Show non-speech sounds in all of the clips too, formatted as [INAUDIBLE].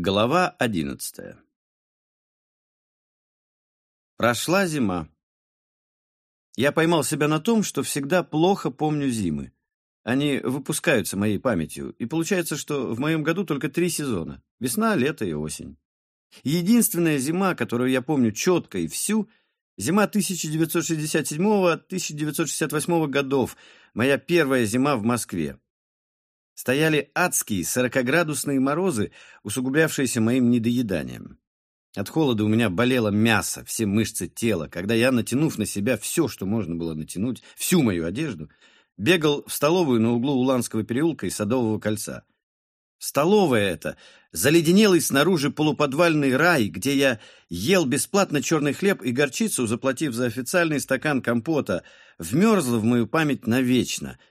Глава одиннадцатая Прошла зима. Я поймал себя на том, что всегда плохо помню зимы. Они выпускаются моей памятью, и получается, что в моем году только три сезона – весна, лето и осень. Единственная зима, которую я помню четко и всю – зима 1967-1968 годов, моя первая зима в Москве. Стояли адские сорокоградусные морозы, усугублявшиеся моим недоеданием. От холода у меня болело мясо, все мышцы тела, когда я, натянув на себя все, что можно было натянуть, всю мою одежду, бегал в столовую на углу Уланского переулка и Садового кольца. Столовая эта, заледенелый снаружи полуподвальный рай, где я ел бесплатно черный хлеб и горчицу, заплатив за официальный стакан компота, вмерзла в мою память навечно —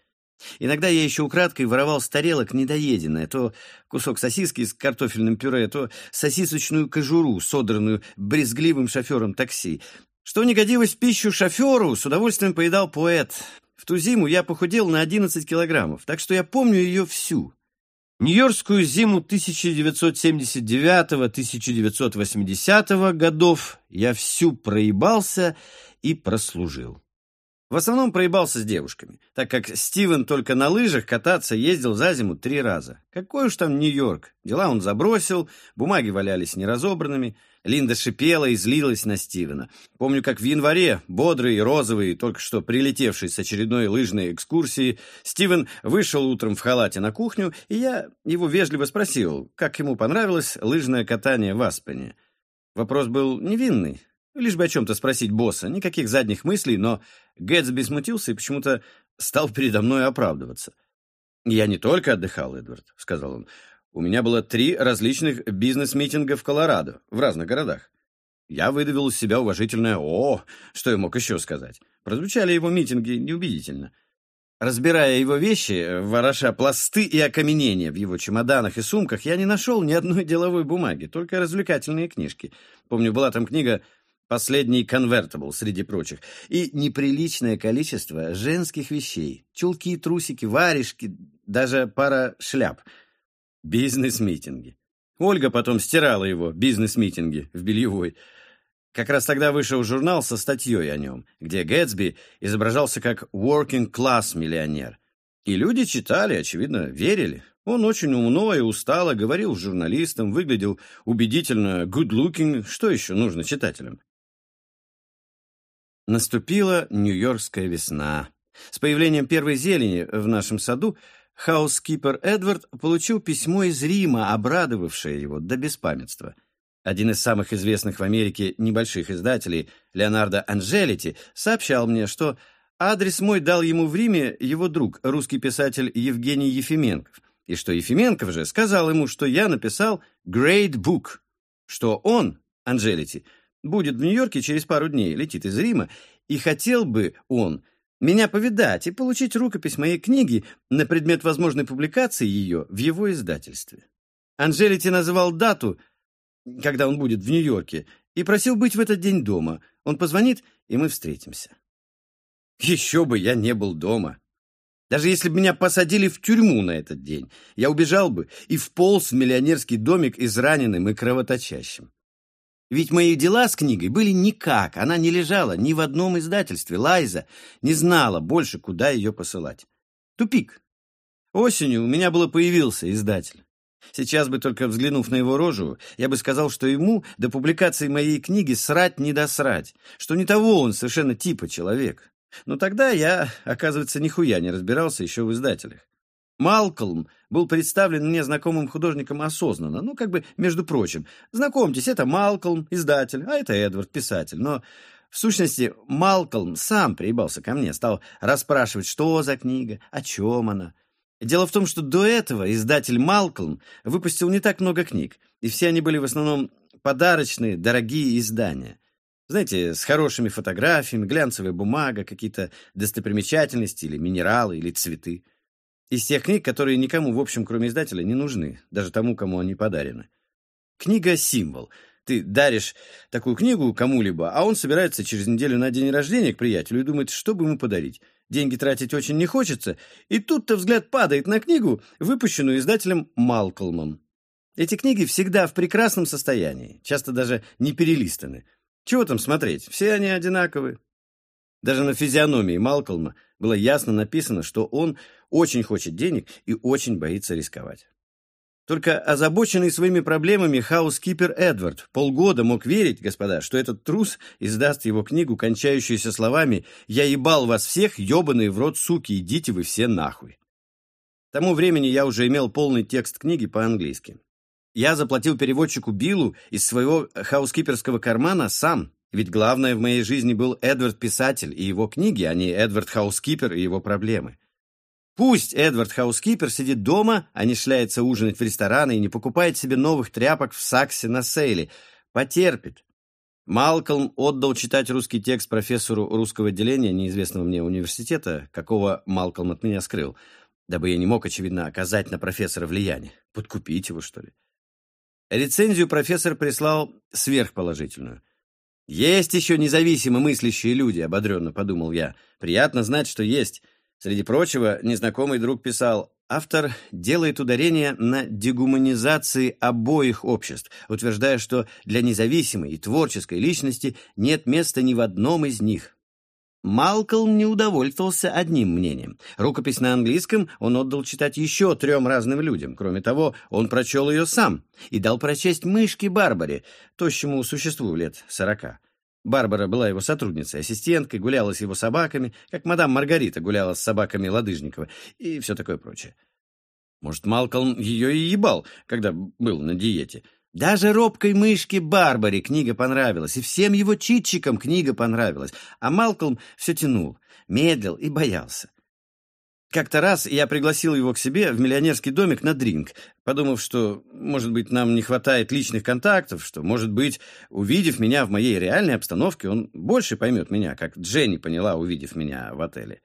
Иногда я еще украдкой воровал с тарелок недоеденное, то кусок сосиски с картофельным пюре, то сосисочную кожуру, содранную брезгливым шофером такси. Что не годилось в пищу шоферу, с удовольствием поедал поэт. В ту зиму я похудел на 11 килограммов, так что я помню ее всю. Нью-Йоркскую зиму 1979-1980 годов я всю проебался и прослужил. В основном проебался с девушками, так как Стивен только на лыжах кататься ездил за зиму три раза. Какой уж там Нью-Йорк. Дела он забросил, бумаги валялись неразобранными. Линда шипела и злилась на Стивена. Помню, как в январе, бодрый и розовый, только что прилетевший с очередной лыжной экскурсии, Стивен вышел утром в халате на кухню, и я его вежливо спросил, как ему понравилось лыжное катание в Аспене. Вопрос был невинный, Лишь бы о чем-то спросить босса, никаких задних мыслей, но Гэтсби смутился и почему-то стал передо мной оправдываться. «Я не только отдыхал, Эдвард», — сказал он. «У меня было три различных бизнес-митинга в Колорадо, в разных городах. Я выдавил из себя уважительное «О!», что я мог еще сказать. Прозвучали его митинги неубедительно. Разбирая его вещи, вороша пласты и окаменения в его чемоданах и сумках, я не нашел ни одной деловой бумаги, только развлекательные книжки. Помню, была там книга Последний конвертабл среди прочих. И неприличное количество женских вещей. Чулки, трусики, варежки, даже пара шляп. Бизнес-митинги. Ольга потом стирала его, бизнес-митинги, в бельевой. Как раз тогда вышел журнал со статьей о нем, где Гэтсби изображался как working-class миллионер. И люди читали, очевидно, верили. Он очень умно и устало говорил с журналистом, выглядел убедительно good-looking. Что еще нужно читателям? Наступила Нью-Йоркская весна. С появлением первой зелени в нашем саду хаускипер Эдвард получил письмо из Рима, обрадовавшее его до беспамятства. Один из самых известных в Америке небольших издателей, Леонардо Анжелити, сообщал мне, что адрес мой дал ему в Риме его друг, русский писатель Евгений Ефименков, и что Ефименков же сказал ему, что я написал «Great Book», что он, Анжелити, будет в Нью-Йорке через пару дней, летит из Рима, и хотел бы он меня повидать и получить рукопись моей книги на предмет возможной публикации ее в его издательстве. Анжелити называл дату, когда он будет в Нью-Йорке, и просил быть в этот день дома. Он позвонит, и мы встретимся. Еще бы я не был дома. Даже если бы меня посадили в тюрьму на этот день, я убежал бы и вполз в миллионерский домик израненным и кровоточащим. Ведь мои дела с книгой были никак, она не лежала ни в одном издательстве. Лайза не знала больше, куда ее посылать. Тупик. Осенью у меня было появился издатель. Сейчас бы только взглянув на его рожу, я бы сказал, что ему до публикации моей книги срать не досрать, что не того он совершенно типа человек. Но тогда я, оказывается, нихуя не разбирался еще в издателях. Малкольм был представлен мне знакомым художником осознанно, ну, как бы, между прочим. Знакомьтесь, это Малкольм, издатель, а это Эдвард, писатель. Но, в сущности, Малкольм сам приебался ко мне, стал расспрашивать, что за книга, о чем она. Дело в том, что до этого издатель Малкольм выпустил не так много книг, и все они были в основном подарочные, дорогие издания. Знаете, с хорошими фотографиями, глянцевая бумага, какие-то достопримечательности или минералы, или цветы. Из тех книг, которые никому, в общем, кроме издателя, не нужны, даже тому, кому они подарены. Книга — символ. Ты даришь такую книгу кому-либо, а он собирается через неделю на день рождения к приятелю и думает, что бы ему подарить. Деньги тратить очень не хочется, и тут-то взгляд падает на книгу, выпущенную издателем Малкольмом. Эти книги всегда в прекрасном состоянии, часто даже не перелистаны. Чего там смотреть, все они одинаковы. Даже на физиономии Малкольма было ясно написано, что он очень хочет денег и очень боится рисковать. Только озабоченный своими проблемами хаускипер Эдвард полгода мог верить, господа, что этот трус издаст его книгу, кончающуюся словами «Я ебал вас всех, ебаные в рот суки, идите вы все нахуй». К тому времени я уже имел полный текст книги по-английски. Я заплатил переводчику Биллу из своего хаускиперского кармана сам, ведь главное в моей жизни был Эдвард-писатель и его книги, а не Эдвард Хаускипер и его проблемы. Пусть Эдвард Хаускипер сидит дома, а не шляется ужинать в рестораны и не покупает себе новых тряпок в Саксе на сейле. Потерпит. Малкольм отдал читать русский текст профессору русского отделения неизвестного мне университета, какого Малкольм от меня скрыл, дабы я не мог, очевидно, оказать на профессора влияние. Подкупить его, что ли? Рецензию профессор прислал сверхположительную. «Есть еще независимо мыслящие люди», — ободренно подумал я. «Приятно знать, что есть». Среди прочего, незнакомый друг писал, автор делает ударение на дегуманизации обоих обществ, утверждая, что для независимой и творческой личности нет места ни в одном из них. Малкольм не удовольствовался одним мнением. Рукопись на английском он отдал читать еще трем разным людям. Кроме того, он прочел ее сам и дал прочесть мышке Барбаре, тощему существу лет сорока. Барбара была его сотрудницей, ассистенткой, гуляла с его собаками, как мадам Маргарита гуляла с собаками Ладыжникова и все такое прочее. Может, Малкольм ее и ебал, когда был на диете. Даже робкой мышке Барбаре книга понравилась, и всем его читчикам книга понравилась, а Малкольм все тянул, медлил и боялся. Как-то раз я пригласил его к себе в миллионерский домик на дринг, подумав, что, может быть, нам не хватает личных контактов, что, может быть, увидев меня в моей реальной обстановке, он больше поймет меня, как Дженни поняла, увидев меня в отеле.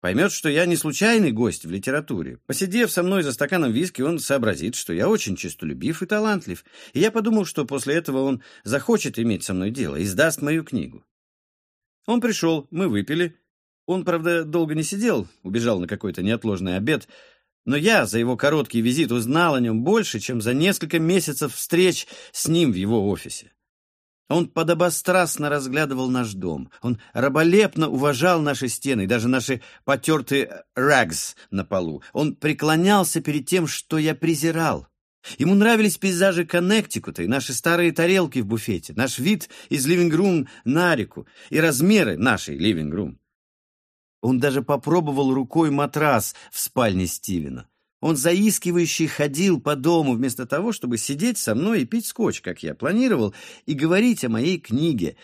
Поймет, что я не случайный гость в литературе. Посидев со мной за стаканом виски, он сообразит, что я очень честолюбив и талантлив. И я подумал, что после этого он захочет иметь со мной дело и сдаст мою книгу. Он пришел, мы выпили, он, правда, долго не сидел, убежал на какой-то неотложный обед, но я за его короткий визит узнал о нем больше, чем за несколько месяцев встреч с ним в его офисе. Он подобострастно разглядывал наш дом. Он раболепно уважал наши стены, даже наши потертые рагс на полу. Он преклонялся перед тем, что я презирал. Ему нравились пейзажи Коннектикута и наши старые тарелки в буфете, наш вид из ливингрум на реку и размеры нашей ливингрум. Он даже попробовал рукой матрас в спальне Стивена. Он заискивающе ходил по дому вместо того, чтобы сидеть со мной и пить скотч, как я планировал, и говорить о моей книге.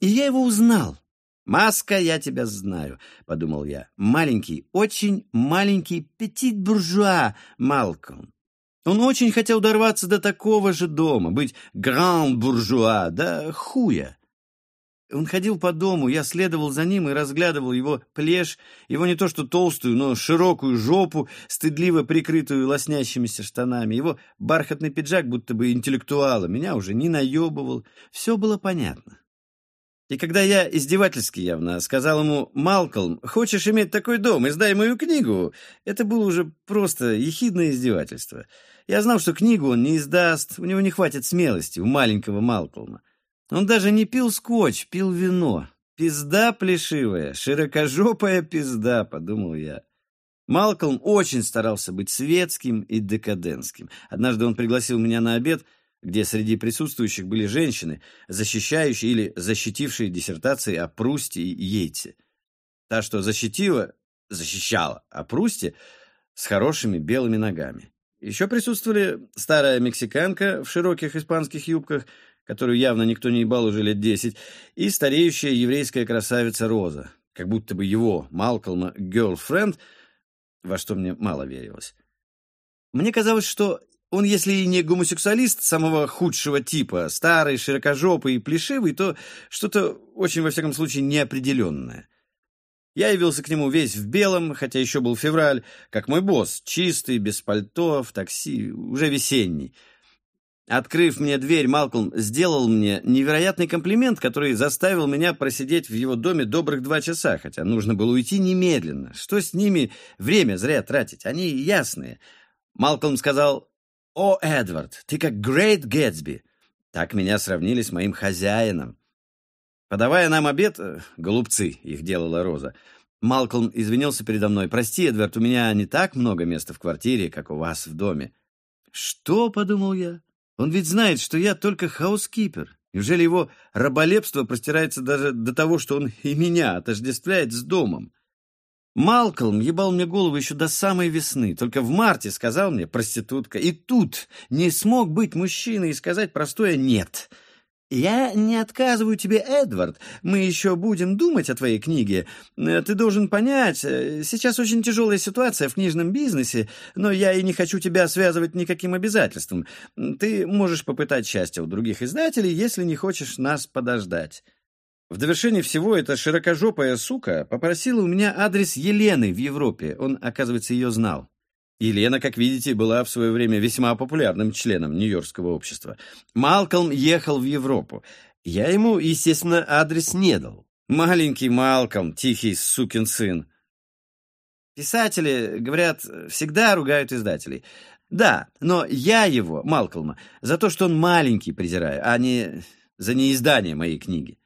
И я его узнал. «Маска, я тебя знаю», — подумал я. «Маленький, очень маленький петит-буржуа Малком. Он очень хотел дорваться до такого же дома, быть гран-буржуа, да хуя. Он ходил по дому, я следовал за ним и разглядывал его плешь, его не то что толстую, но широкую жопу, стыдливо прикрытую лоснящимися штанами, его бархатный пиджак, будто бы интеллектуала, меня уже не наебывал. Все было понятно. И когда я издевательски явно сказал ему «Малкольм, хочешь иметь такой дом, издай мою книгу», это было уже просто ехидное издевательство. Я знал, что книгу он не издаст, у него не хватит смелости, у маленького Малкольма. Он даже не пил скотч, пил вино. Пизда плешивая, широкожопая пизда, подумал я. Малкольм очень старался быть светским и декадентским. Однажды он пригласил меня на обед, где среди присутствующих были женщины, защищающие или защитившие диссертации о Прусте и Йейтсе. Та, что защитила, защищала о Прусте с хорошими белыми ногами. Еще присутствовали старая мексиканка в широких испанских юбках, которую явно никто не ебал уже лет десять, и стареющая еврейская красавица Роза, как будто бы его, Малкольма, girlfriend, во что мне мало верилось. Мне казалось, что он, если и не гомосексуалист самого худшего типа, старый, широкожопый и плешивый, то что-то очень, во всяком случае, неопределенное. Я явился к нему весь в белом, хотя еще был февраль, как мой босс, чистый, без пальто, в такси, уже весенний — Открыв мне дверь, Малкольм сделал мне невероятный комплимент, который заставил меня просидеть в его доме добрых два часа, хотя нужно было уйти немедленно. Что с ними время зря тратить? Они ясные. Малкольм сказал, «О, Эдвард, ты как Грейт Гэтсби!» Так меня сравнили с моим хозяином. Подавая нам обед, э, голубцы, их делала Роза, Малкольм извинился передо мной. «Прости, Эдвард, у меня не так много места в квартире, как у вас в доме». «Что?» — подумал я. «Он ведь знает, что я только хаускипер. Неужели его раболепство простирается даже до того, что он и меня отождествляет с домом?» Малкольм ебал мне голову еще до самой весны. Только в марте сказал мне «проститутка». И тут не смог быть мужчиной и сказать простое «нет». «Я не отказываю тебе, Эдвард. Мы еще будем думать о твоей книге. Э, ты должен понять, э, сейчас очень тяжелая ситуация в книжном бизнесе, но я и не хочу тебя связывать никаким обязательством. Ты можешь попытать счастье у других издателей, если не хочешь нас подождать». В довершение всего эта широкожопая сука попросила у меня адрес Елены в Европе. Он, оказывается, ее знал. Елена, как видите, была в свое время весьма популярным членом Нью-Йоркского общества. Малкольм ехал в Европу. Я ему, естественно, адрес не дал. Маленький Малкольм, тихий сукин сын. Писатели, говорят, всегда ругают издателей. Да, но я его, Малкольма, за то, что он маленький, презираю, а не за неиздание моей книги.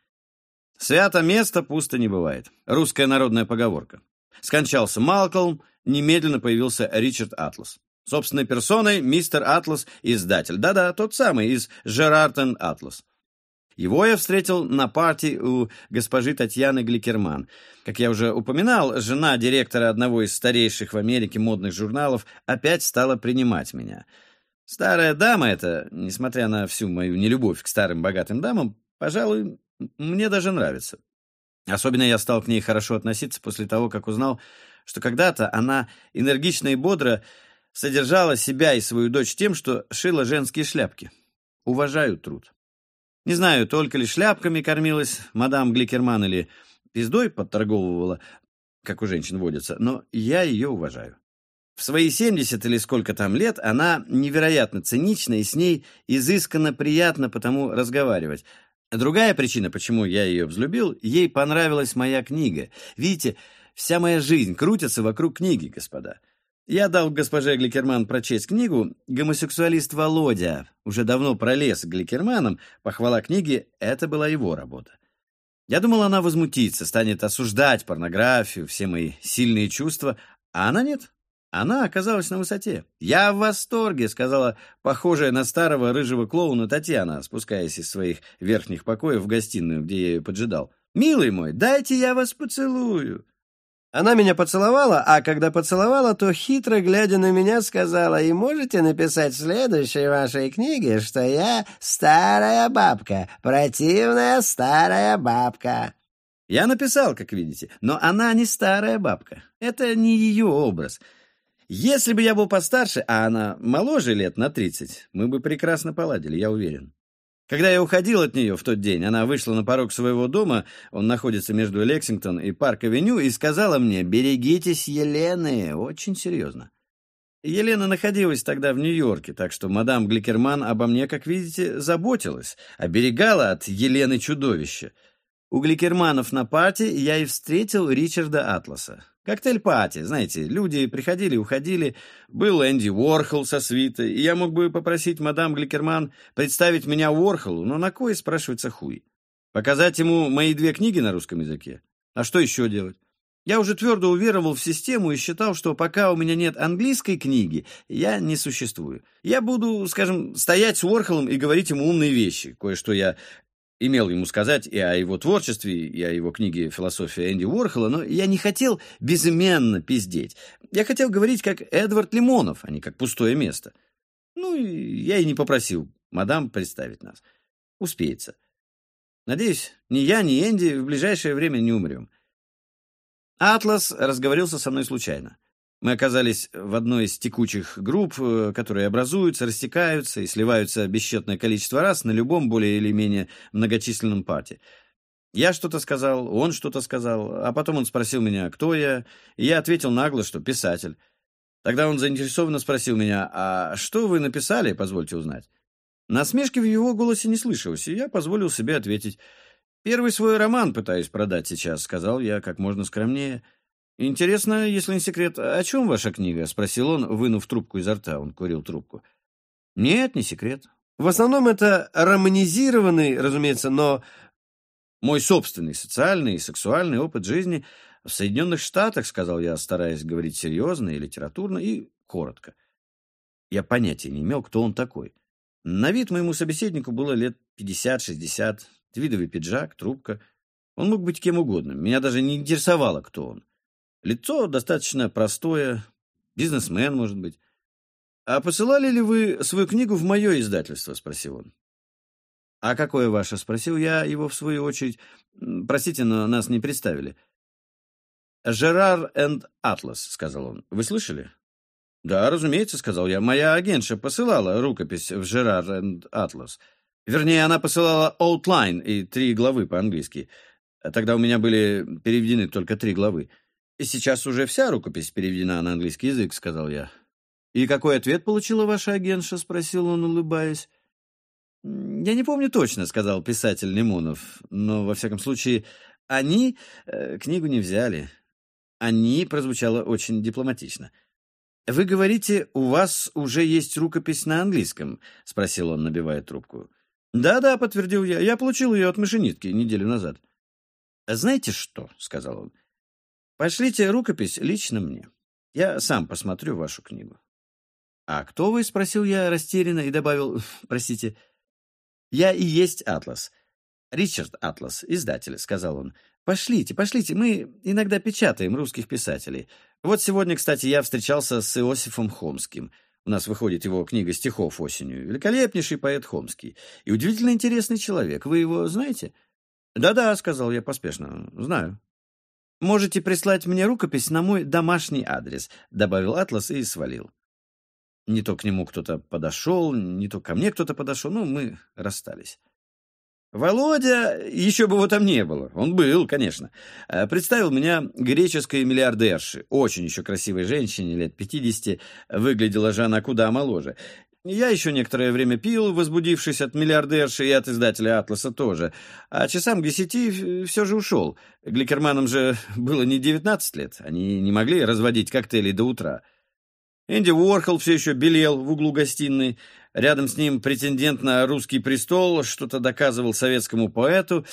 Свято место пусто не бывает. Русская народная поговорка. Скончался Малкольм, немедленно появился Ричард Атлас. Собственной персоной мистер Атлас, издатель. Да-да, тот самый, из Жерартен Атлас. Его я встретил на партии у госпожи Татьяны Гликерман. Как я уже упоминал, жена директора одного из старейших в Америке модных журналов опять стала принимать меня. Старая дама эта, несмотря на всю мою нелюбовь к старым богатым дамам, пожалуй, мне даже нравится. Особенно я стал к ней хорошо относиться после того, как узнал, что когда-то она энергично и бодро содержала себя и свою дочь тем, что шила женские шляпки. Уважаю труд. Не знаю, только ли шляпками кормилась мадам Гликерман или пиздой подторговывала, как у женщин водится, но я ее уважаю. В свои 70 или сколько там лет она невероятно цинична, и с ней изысканно приятно потому разговаривать. Другая причина, почему я ее взлюбил, ей понравилась моя книга. Видите, вся моя жизнь крутится вокруг книги, господа. Я дал госпоже Гликерман прочесть книгу «Гомосексуалист Володя». Уже давно пролез к Гликерманам. Похвала книги — это была его работа. Я думал, она возмутится, станет осуждать порнографию, все мои сильные чувства, а она нет. Она оказалась на высоте. «Я в восторге», — сказала похожая на старого рыжего клоуна Татьяна, спускаясь из своих верхних покоев в гостиную, где я ее поджидал. «Милый мой, дайте я вас поцелую». Она меня поцеловала, а когда поцеловала, то хитро глядя на меня сказала, «И можете написать в следующей вашей книге, что я старая бабка, противная старая бабка». Я написал, как видите, но она не старая бабка. Это не ее образ. Если бы я был постарше, а она моложе лет на тридцать, мы бы прекрасно поладили, я уверен. Когда я уходил от нее в тот день, она вышла на порог своего дома, он находится между Лексингтон и Парк-авеню, и сказала мне «Берегитесь Елены», очень серьезно. Елена находилась тогда в Нью-Йорке, так что мадам Гликерман обо мне, как видите, заботилась, оберегала от Елены чудовища. У Гликерманов на пати я и встретил Ричарда Атласа. Коктейль-пати, знаете, люди приходили уходили. Был Энди Уорхол со свитой, и я мог бы попросить мадам Гликерман представить меня Уорхолу, но на кой, спрашивается, хуй? Показать ему мои две книги на русском языке? А что еще делать? Я уже твердо уверовал в систему и считал, что пока у меня нет английской книги, я не существую. Я буду, скажем, стоять с Уорхолом и говорить ему умные вещи. Кое-что я имел ему сказать и о его творчестве, и о его книге «Философия Энди Уорхола», но я не хотел безыменно пиздеть. Я хотел говорить как Эдвард Лимонов, а не как пустое место. Ну, я и не попросил мадам представить нас. Успеется. Надеюсь, ни я, ни Энди в ближайшее время не умрем. Атлас разговорился со мной случайно. Мы оказались в одной из текучих групп, э, которые образуются, растекаются и сливаются бесчетное количество раз на любом более или менее многочисленном парте. Я что-то сказал, он что-то сказал, а потом он спросил меня, кто я, и я ответил нагло, что писатель. Тогда он заинтересованно спросил меня, а что вы написали, позвольте узнать. Насмешки в его голосе не слышалось, и я позволил себе ответить. «Первый свой роман пытаюсь продать сейчас», — сказал я как можно скромнее. «Интересно, если не секрет, о чем ваша книга?» — спросил он, вынув трубку изо рта. Он курил трубку. Нет, не секрет. В основном это романизированный, разумеется, но мой собственный социальный и сексуальный опыт жизни в Соединенных Штатах, сказал я, стараясь говорить серьезно и литературно, и коротко. Я понятия не имел, кто он такой. На вид моему собеседнику было лет 50-60, твидовый пиджак, трубка. Он мог быть кем угодно. Меня даже не интересовало, кто он. Лицо достаточно простое, бизнесмен, может быть. «А посылали ли вы свою книгу в мое издательство?» — спросил он. «А какое ваше?» — спросил я его в свою очередь. «Простите, но нас не представили». «Жерар энд Атлас», — сказал он. «Вы слышали?» «Да, разумеется», — сказал я. «Моя агентша посылала рукопись в Жерар энд Атлас. Вернее, она посылала outline и три главы по-английски. Тогда у меня были переведены только три главы. Сейчас уже вся рукопись переведена на английский язык», — сказал я. «И какой ответ получила ваша агентша?» — спросил он, улыбаясь. «Я не помню точно», — сказал писатель Лимонов. «Но, во всяком случае, они э, книгу не взяли. Они прозвучало очень дипломатично. «Вы говорите, у вас уже есть рукопись на английском?» — спросил он, набивая трубку. «Да-да», — подтвердил я. «Я получил ее от машинитки неделю назад». «Знаете что?» — сказал он. «Пошлите рукопись лично мне. Я сам посмотрю вашу книгу». «А кто вы?» — спросил я растерянно и добавил, простите, «Я и есть Атлас». «Ричард Атлас, издатель», — сказал он. «Пошлите, пошлите, мы иногда печатаем русских писателей. Вот сегодня, кстати, я встречался с Иосифом Хомским. У нас выходит его книга стихов осенью. Великолепнейший поэт Хомский. И удивительно интересный человек. Вы его знаете?» «Да-да», — сказал я поспешно. «Знаю». «Можете прислать мне рукопись на мой домашний адрес», — добавил Атлас и свалил. Не то к нему кто-то подошел, не то ко мне кто-то подошел, ну, мы расстались. Володя, еще бы его там не было, он был, конечно, э, представил меня греческой миллиардерши, очень еще красивой женщине, лет 50, выглядела же она куда моложе. Я еще некоторое время пил, возбудившись от миллиардерши и от издателя «Атласа» тоже. А часам к десяти все же ушел. Гликерманам же [LAUGHS] было не 19 лет. Они не могли разводить коктейли до утра. Энди Уорхол все еще белел в углу гостиной. Рядом с ним претендент на русский престол что-то доказывал советскому поэту.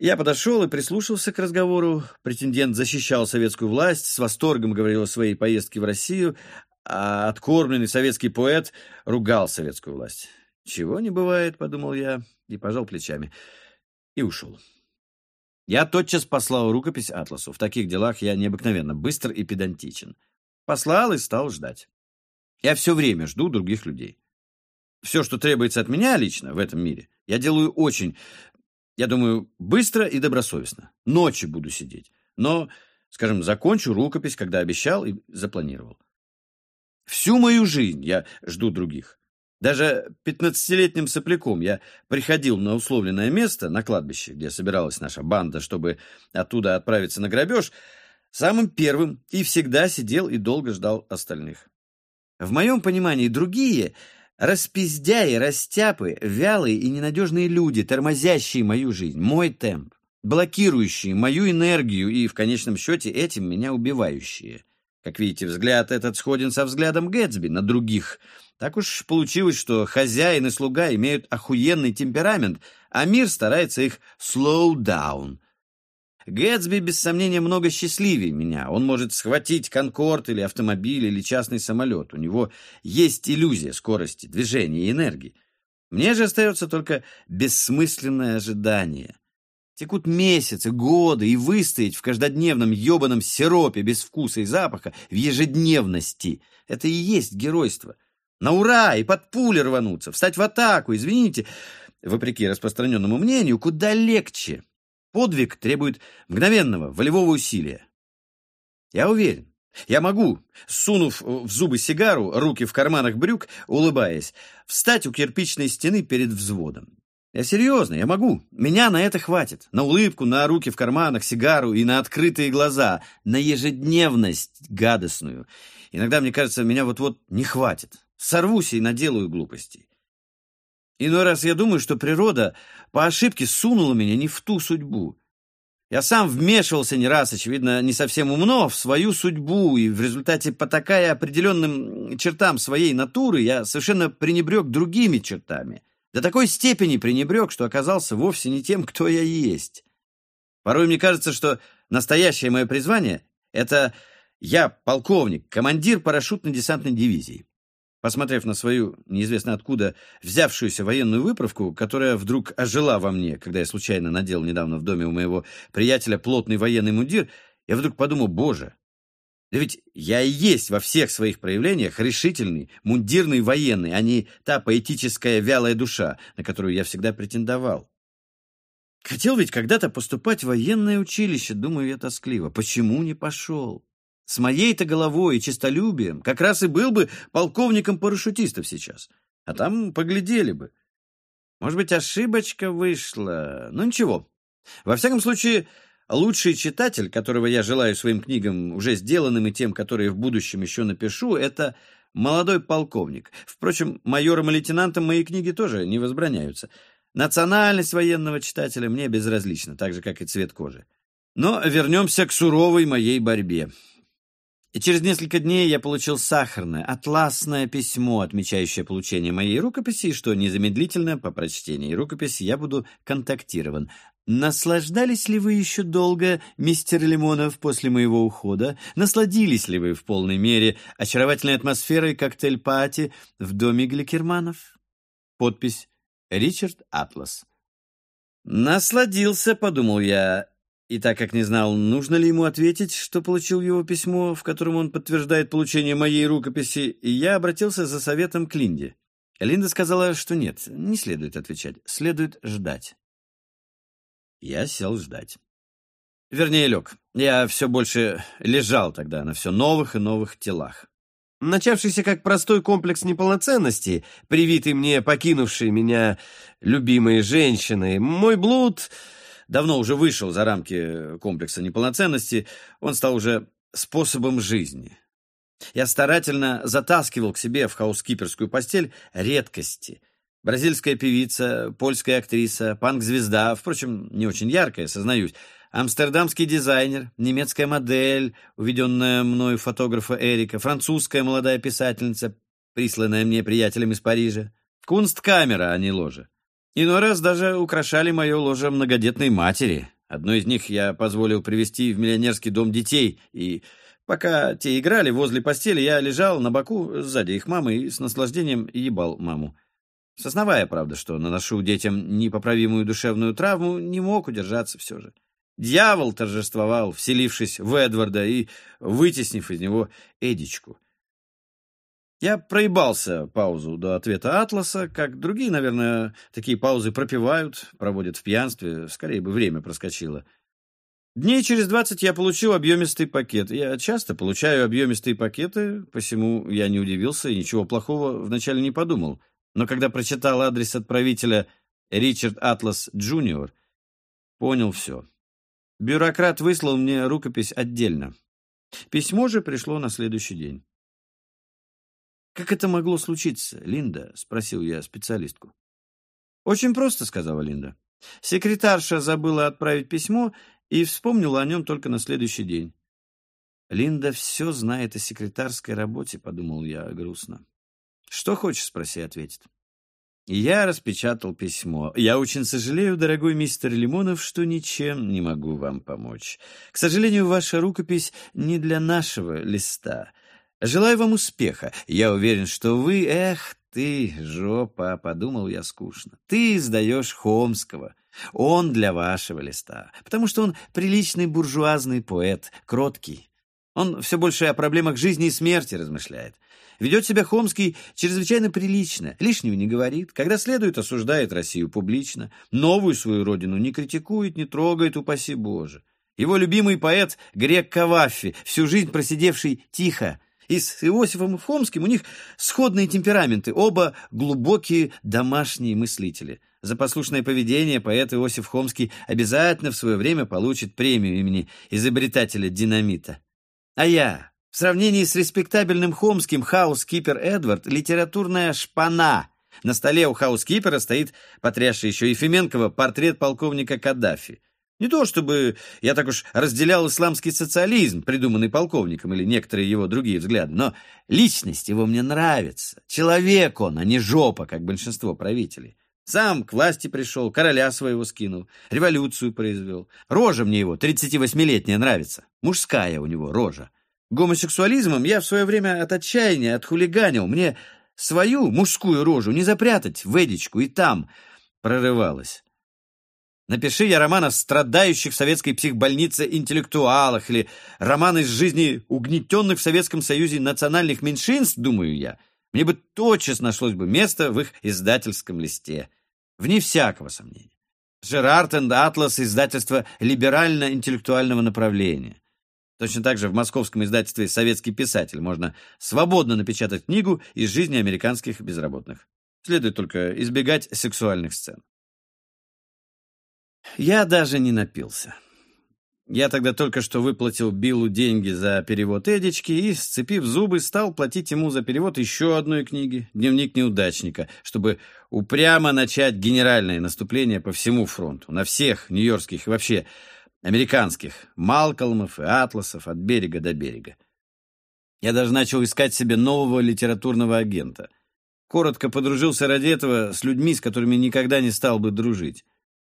Я подошел и прислушался к разговору. Претендент защищал советскую власть, с восторгом говорил о своей поездке в Россию, а откормленный советский поэт ругал советскую власть. «Чего не бывает», — подумал я и пожал плечами. И ушел. Я тотчас послал рукопись Атласу. В таких делах я необыкновенно быстр и педантичен. Послал и стал ждать. Я все время жду других людей. Все, что требуется от меня лично в этом мире, я делаю очень, я думаю, быстро и добросовестно. Ночи буду сидеть. Но, скажем, закончу рукопись, когда обещал и запланировал. Всю мою жизнь я жду других. Даже пятнадцатилетним сопляком я приходил на условленное место, на кладбище, где собиралась наша банда, чтобы оттуда отправиться на грабеж, самым первым и всегда сидел и долго ждал остальных. В моем понимании другие — распиздяи, растяпы, вялые и ненадежные люди, тормозящие мою жизнь, мой темп, блокирующие мою энергию и, в конечном счете, этим меня убивающие. Как видите, взгляд этот сходен со взглядом Гэтсби на других. Так уж получилось, что хозяин и слуга имеют охуенный темперамент, а мир старается их slow down — Гэтсби, без сомнения, много счастливее меня. Он может схватить конкорд или автомобиль или частный самолет. У него есть иллюзия скорости, движения и энергии. Мне же остается только бессмысленное ожидание. Текут месяцы, годы, и выстоять в каждодневном ебаном сиропе без вкуса и запаха, в ежедневности — это и есть геройство. На ура! И под пули рвануться, встать в атаку, извините, вопреки распространенному мнению, куда легче, Подвиг требует мгновенного, волевого усилия. Я уверен, я могу, сунув в зубы сигару, руки в карманах брюк, улыбаясь, встать у кирпичной стены перед взводом. Я серьезно, я могу. Меня на это хватит. На улыбку, на руки в карманах, сигару и на открытые глаза. На ежедневность гадостную. Иногда, мне кажется, меня вот-вот не хватит. Сорвусь и наделаю глупостей. Иной раз я думаю, что природа по ошибке сунула меня не в ту судьбу. Я сам вмешивался не раз, очевидно, не совсем умно, в свою судьбу, и в результате, потакая определенным чертам своей натуры, я совершенно пренебрег другими чертами. До такой степени пренебрег, что оказался вовсе не тем, кто я есть. Порой мне кажется, что настоящее мое призвание — это я полковник, командир парашютно-десантной дивизии. Посмотрев на свою, неизвестно откуда, взявшуюся военную выправку, которая вдруг ожила во мне, когда я случайно надел недавно в доме у моего приятеля плотный военный мундир, я вдруг подумал, боже, да ведь я и есть во всех своих проявлениях решительный, мундирный военный, а не та поэтическая вялая душа, на которую я всегда претендовал. Хотел ведь когда-то поступать в военное училище, думаю я тоскливо. Почему не пошел? С моей-то головой и честолюбием как раз и был бы полковником парашютистов сейчас. А там поглядели бы. Может быть, ошибочка вышла. Ну, ничего. Во всяком случае, лучший читатель, которого я желаю своим книгам, уже сделанным и тем, которые в будущем еще напишу, это молодой полковник. Впрочем, майором и лейтенантом мои книги тоже не возбраняются. Национальность военного читателя мне безразлична, так же, как и цвет кожи. Но вернемся к суровой моей борьбе. И через несколько дней я получил сахарное, атласное письмо, отмечающее получение моей рукописи, что незамедлительно по прочтении рукописи я буду контактирован. Наслаждались ли вы еще долго, мистер Лимонов, после моего ухода? Насладились ли вы в полной мере очаровательной атмосферой коктейль-пати в доме Гликерманов? Подпись Ричард Атлас. «Насладился», — подумал я, и так как не знал, нужно ли ему ответить, что получил его письмо, в котором он подтверждает получение моей рукописи, я обратился за советом к Линде. Линда сказала, что нет, не следует отвечать, следует ждать. Я сел ждать. Вернее, лег. Я все больше лежал тогда на все новых и новых телах. Начавшийся как простой комплекс неполноценности, привитый мне покинувшей меня любимой женщиной, мой блуд давно уже вышел за рамки комплекса неполноценности, он стал уже способом жизни. Я старательно затаскивал к себе в хаускиперскую постель редкости. Бразильская певица, польская актриса, панк-звезда, впрочем, не очень яркая, сознаюсь, амстердамский дизайнер, немецкая модель, уведенная мною фотографа Эрика, французская молодая писательница, присланная мне приятелем из Парижа, кунсткамера, а не ложа. Иной раз даже украшали мое ложе многодетной матери. Одной из них я позволил привести в миллионерский дом детей, и пока те играли возле постели, я лежал на боку сзади их мамы и с наслаждением ебал маму. Сознавая, правда, что наношу детям непоправимую душевную травму, не мог удержаться все же. Дьявол торжествовал, вселившись в Эдварда и вытеснив из него Эдичку. Я проебался паузу до ответа Атласа, как другие, наверное, такие паузы пропивают, проводят в пьянстве, скорее бы время проскочило. Дней через двадцать я получил объемистый пакет. Я часто получаю объемистые пакеты, посему я не удивился и ничего плохого вначале не подумал. Но когда прочитал адрес отправителя Ричард Атлас Джуниор, понял все. Бюрократ выслал мне рукопись отдельно. Письмо же пришло на следующий день. «Как это могло случиться, Линда?» — спросил я специалистку. «Очень просто», — сказала Линда. Секретарша забыла отправить письмо и вспомнила о нем только на следующий день. «Линда все знает о секретарской работе», — подумал я грустно. «Что хочешь?» — спроси, ответит. Я распечатал письмо. «Я очень сожалею, дорогой мистер Лимонов, что ничем не могу вам помочь. К сожалению, ваша рукопись не для нашего листа. Желаю вам успеха. Я уверен, что вы... Эх, ты, жопа, подумал я скучно. Ты издаешь Хомского. Он для вашего листа, потому что он приличный буржуазный поэт, кроткий. Он все больше о проблемах жизни и смерти размышляет. Ведет себя Хомский чрезвычайно прилично, лишнего не говорит, когда следует, осуждает Россию публично, новую свою родину не критикует, не трогает, упаси Боже. Его любимый поэт Грек Каваффи, всю жизнь просидевший тихо, и с Иосифом Хомским у них сходные темпераменты, оба глубокие домашние мыслители. За послушное поведение поэт Иосиф Хомский обязательно в свое время получит премию имени изобретателя динамита. А я, в сравнении с респектабельным Хомским хаус-кипер Эдвард, литературная шпана. На столе у хаус-кипера стоит, потрясший еще Ефименкова, портрет полковника Каддафи. Не то чтобы я так уж разделял исламский социализм, придуманный полковником, или некоторые его другие взгляды, но личность его мне нравится. Человек он, а не жопа, как большинство правителей. Сам к власти пришел, короля своего скинул, революцию произвел. Рожа мне его, 38-летняя, нравится. Мужская у него рожа. Гомосексуализмом я в свое время от отчаяния отхулиганил. Мне свою мужскую рожу не запрятать в Эдичку, и там прорывалась. Напиши я роман о страдающих в советской психбольнице интеллектуалах или роман из жизни угнетенных в Советском Союзе национальных меньшинств, думаю я, мне бы тотчас нашлось бы место в их издательском листе. Вне всякого сомнения. Жерард энд Атлас издательство либерально-интеллектуального направления. Точно так же в московском издательстве «Советский писатель» можно свободно напечатать книгу из жизни американских безработных. Следует только избегать сексуальных сцен. Я даже не напился. Я тогда только что выплатил Биллу деньги за перевод Эдички и, сцепив зубы, стал платить ему за перевод еще одной книги «Дневник неудачника», чтобы упрямо начать генеральное наступление по всему фронту, на всех нью-йоркских и вообще американских Малкольмов и Атласов от берега до берега. Я даже начал искать себе нового литературного агента. Коротко подружился ради этого с людьми, с которыми никогда не стал бы дружить.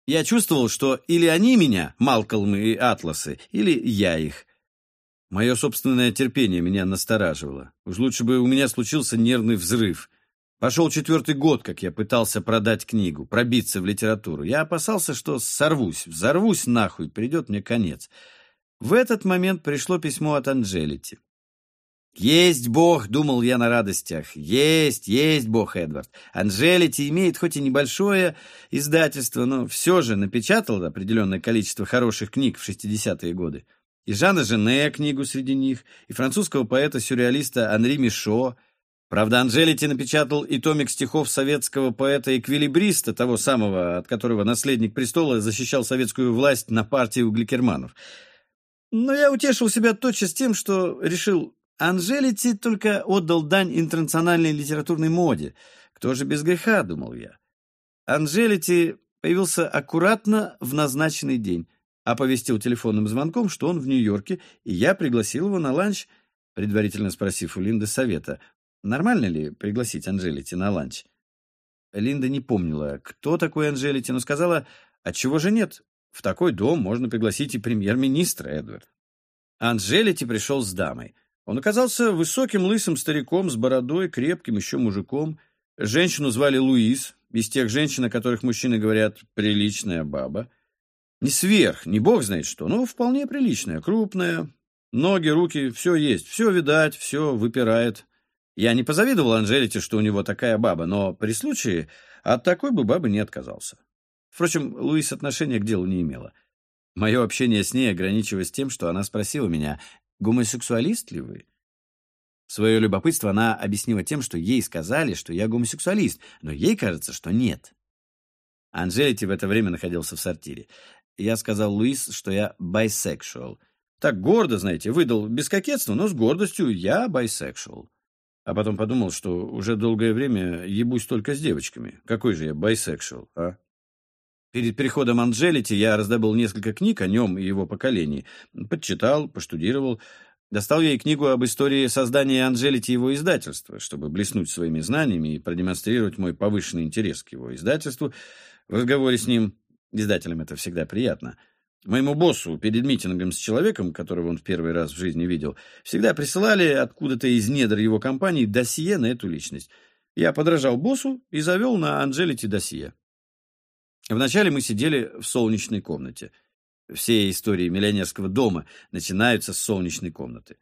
Я чувствовал, что или они меня, Малкольмы и Атласы, или я их. Мое собственное терпение меня настораживало. Уж лучше бы у меня случился нервный взрыв. Пошел четвертый год, как я пытался продать книгу, пробиться в литературу. Я опасался, что сорвусь, взорвусь нахуй, придет мне конец. В этот момент пришло письмо от Анжелити. «Есть Бог», — думал я на радостях. «Есть, есть Бог, Эдвард. Анжелити имеет хоть и небольшое издательство, но все же напечатал определенное количество хороших книг в 60-е годы. И Жана Жене книгу среди них, и французского поэта-сюрреалиста Анри Мишо. Правда, Анжелити напечатал и томик стихов советского поэта-эквилибриста, того самого, от которого наследник престола защищал советскую власть на партии гликерманов. Но я утешил себя тотчас тем, что решил Анжелити только отдал дань интернациональной литературной моде. Кто же без греха, думал я. Анжелити появился аккуратно в назначенный день, оповестил телефонным звонком, что он в Нью-Йорке, и я пригласил его на ланч, предварительно спросив у Линды совета, нормально ли пригласить Анжелити на ланч. Линда не помнила, кто такой Анжелити, но сказала, отчего же нет, в такой дом можно пригласить и премьер-министра, Эдвард. Анжелити пришел с дамой. Он оказался высоким лысым стариком с бородой, крепким еще мужиком. Женщину звали Луиз, из тех женщин, о которых мужчины говорят «приличная баба». Не сверх, не бог знает что, но вполне приличная, крупная. Ноги, руки, все есть, все видать, все выпирает. Я не позавидовал Анжелите, что у него такая баба, но при случае от такой бы бабы не отказался. Впрочем, Луиз отношения к делу не имела. Мое общение с ней ограничивалось тем, что она спросила меня, Гомосексуалист ли вы? Свое любопытство она объяснила тем, что ей сказали, что я гомосексуалист, но ей кажется, что нет. Анжелити в это время находился в сортире. Я сказал Луис, что я bisexual. Так гордо, знаете, выдал без кокетства, но с гордостью я bisexual. А потом подумал, что уже долгое время ебусь только с девочками. Какой же я bisexual, а? Перед переходом Анджелити я раздобыл несколько книг о нем и его поколении. Подчитал, поштудировал. Достал ей книгу об истории создания Анджелити и его издательства, чтобы блеснуть своими знаниями и продемонстрировать мой повышенный интерес к его издательству. В разговоре с ним, издателям это всегда приятно, моему боссу перед митингом с человеком, которого он в первый раз в жизни видел, всегда присылали откуда-то из недр его компании досье на эту личность. Я подражал боссу и завел на Анджелити досье. Вначале мы сидели в солнечной комнате. Все истории миллионерского дома начинаются с солнечной комнаты.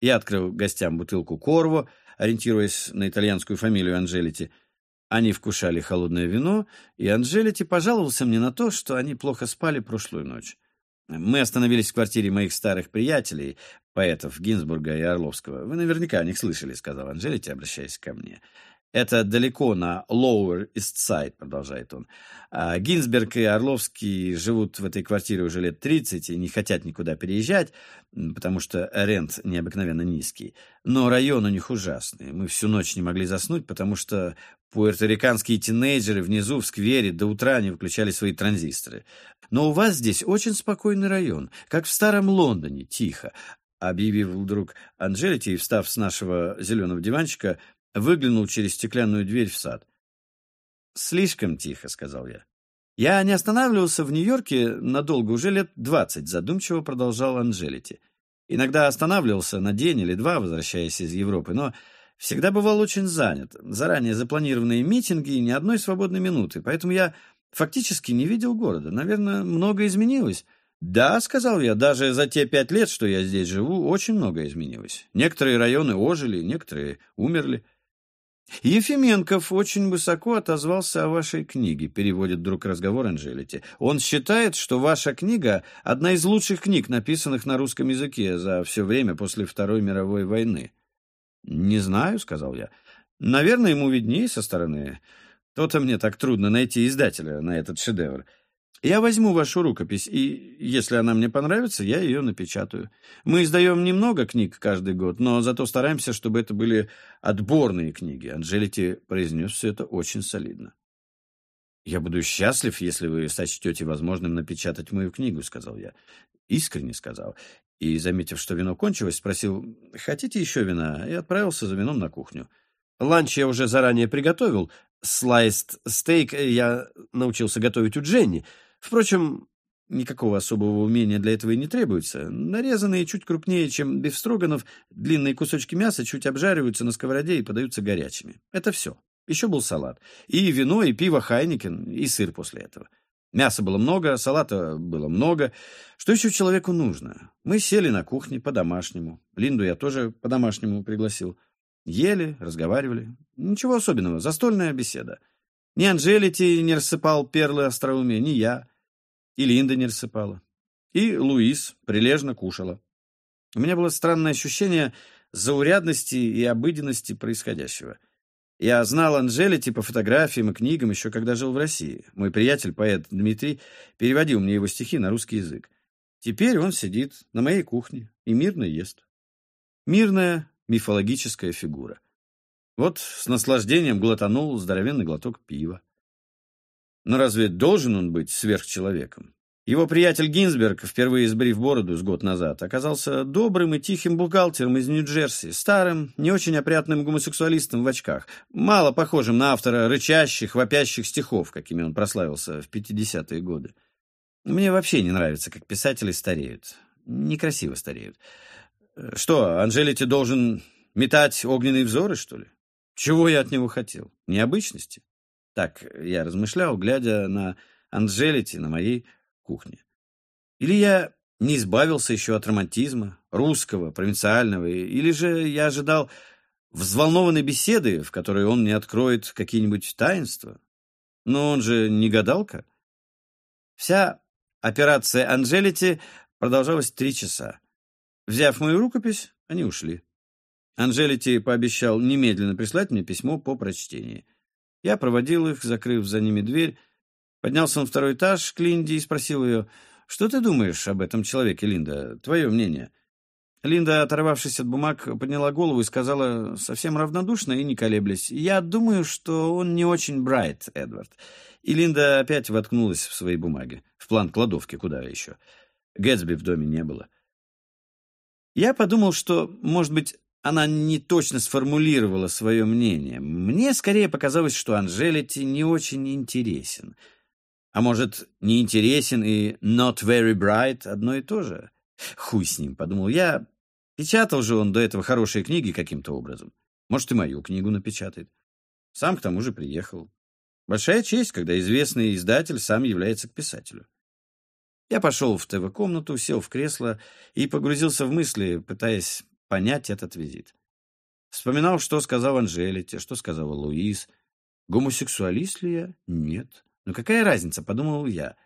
Я открыл гостям бутылку Корво, ориентируясь на итальянскую фамилию Анжелити. Они вкушали холодное вино, и Анжелити пожаловался мне на то, что они плохо спали прошлую ночь. Мы остановились в квартире моих старых приятелей, поэтов Гинзбурга и Орловского. Вы наверняка о них слышали, сказал Анжелити, обращаясь ко мне. Это далеко на Lower East Side, продолжает он. А Гинзберг и Орловский живут в этой квартире уже лет 30 и не хотят никуда переезжать, потому что рент необыкновенно низкий. Но район у них ужасный. Мы всю ночь не могли заснуть, потому что пуэрториканские тинейджеры внизу в сквере до утра не выключали свои транзисторы. Но у вас здесь очень спокойный район, как в старом Лондоне, тихо. Объявив вдруг Анжелите и встав с нашего зеленого диванчика, выглянул через стеклянную дверь в сад. «Слишком тихо», — сказал я. «Я не останавливался в Нью-Йорке надолго, уже лет двадцать», — задумчиво продолжал Анжелити. «Иногда останавливался на день или два, возвращаясь из Европы, но всегда бывал очень занят. Заранее запланированные митинги и ни одной свободной минуты, поэтому я фактически не видел города. Наверное, многое изменилось». «Да», — сказал я, — «даже за те пять лет, что я здесь живу, очень многое изменилось. Некоторые районы ожили, некоторые умерли». Ефименков очень высоко отозвался о вашей книге, переводит друг разговор Анжелити. Он считает, что ваша книга – одна из лучших книг, написанных на русском языке за все время после Второй мировой войны. «Не знаю», — сказал я. «Наверное, ему виднее со стороны. То-то мне так трудно найти издателя на этот шедевр. Я возьму вашу рукопись, и, если она мне понравится, я ее напечатаю. Мы издаем немного книг каждый год, но зато стараемся, чтобы это были отборные книги. Анжелити произнес все это очень солидно. «Я буду счастлив, если вы сочтете возможным напечатать мою книгу», — сказал я. Искренне сказал. И, заметив, что вино кончилось, спросил, «Хотите еще вина?» и отправился за вином на кухню. Ланч я уже заранее приготовил. Sliced steak я научился готовить у Дженни — Впрочем, никакого особого умения для этого и не требуется. Нарезанные чуть крупнее, чем бефстроганов, длинные кусочки мяса чуть обжариваются на сковороде и подаются горячими. Это все. Еще был салат. И вино, и пиво Heineken, и сыр после этого. Мяса было много, салата было много. Что еще человеку нужно? Мы сели на кухне по-домашнему. Линду я тоже по-домашнему пригласил. Ели, разговаривали. Ничего особенного, застольная беседа. Ни Анжелити не рассыпал перлы остроумия, ни я. И Линда не рассыпала. И Луис прилежно кушала. У меня было странное ощущение заурядности и обыденности происходящего. Я знал Анжелити по фотографиям и книгам еще когда жил в России. Мой приятель, поэт Дмитрий, переводил мне его стихи на русский язык. Теперь он сидит на моей кухне и мирно ест. Мирная мифологическая фигура. Вот с наслаждением глотанул здоровенный глоток пива. Но разве должен он быть сверхчеловеком? Его приятель Гинзберг, впервые сбрив бороду с год назад, оказался добрым и тихим бухгалтером из Нью-Джерси, старым, не очень опрятным гомосексуалистом в очках, мало похожим на автора рычащих, вопящих стихов, какими он прославился в 50-е годы. Мне вообще не нравится, как писатели стареют. Некрасиво стареют. Что, Анжелите должен метать огненные взоры, что ли? Чего я от него хотел? Необычности? Так я размышлял, глядя на Анжелити на моей кухне. Или я не избавился еще от романтизма, русского, провинциального, или же я ожидал взволнованной беседы, в которой он мне откроет какие-нибудь таинства. Но он же не гадалка. Вся операция Анжелити продолжалась три часа. Взяв мою рукопись, они ушли. Анжелити пообещал немедленно прислать мне письмо по прочтении. Я проводил их, закрыв за ними дверь, поднялся на второй этаж к Линде и спросил ее, «Что ты думаешь об этом человеке, Линда? Твое мнение?» Линда, оторвавшись от бумаг, подняла голову и сказала совсем равнодушно и не колеблясь, «Я думаю, что он не очень брайт, Эдвард». И Линда опять воткнулась в свои бумаги, в план кладовки, куда еще. Гэтсби в доме не было. Я подумал, что, может быть, она не точно сформулировала свое мнение. Мне скорее показалось, что Анжелити не очень интересен. А может, не интересен и not very bright одно и то же? Хуй с ним, подумал я. Печатал же он до этого хорошие книги каким-то образом. Может, и мою книгу напечатает. Сам к тому же приехал. Большая честь, когда известный издатель сам является к писателю. Я пошел в ТВ-комнату, сел в кресло и погрузился в мысли, пытаясь понять этот визит. Вспоминал, что сказал Анжелите, что сказала Луис. Гомосексуалист ли я? Нет. Но какая разница, подумал я.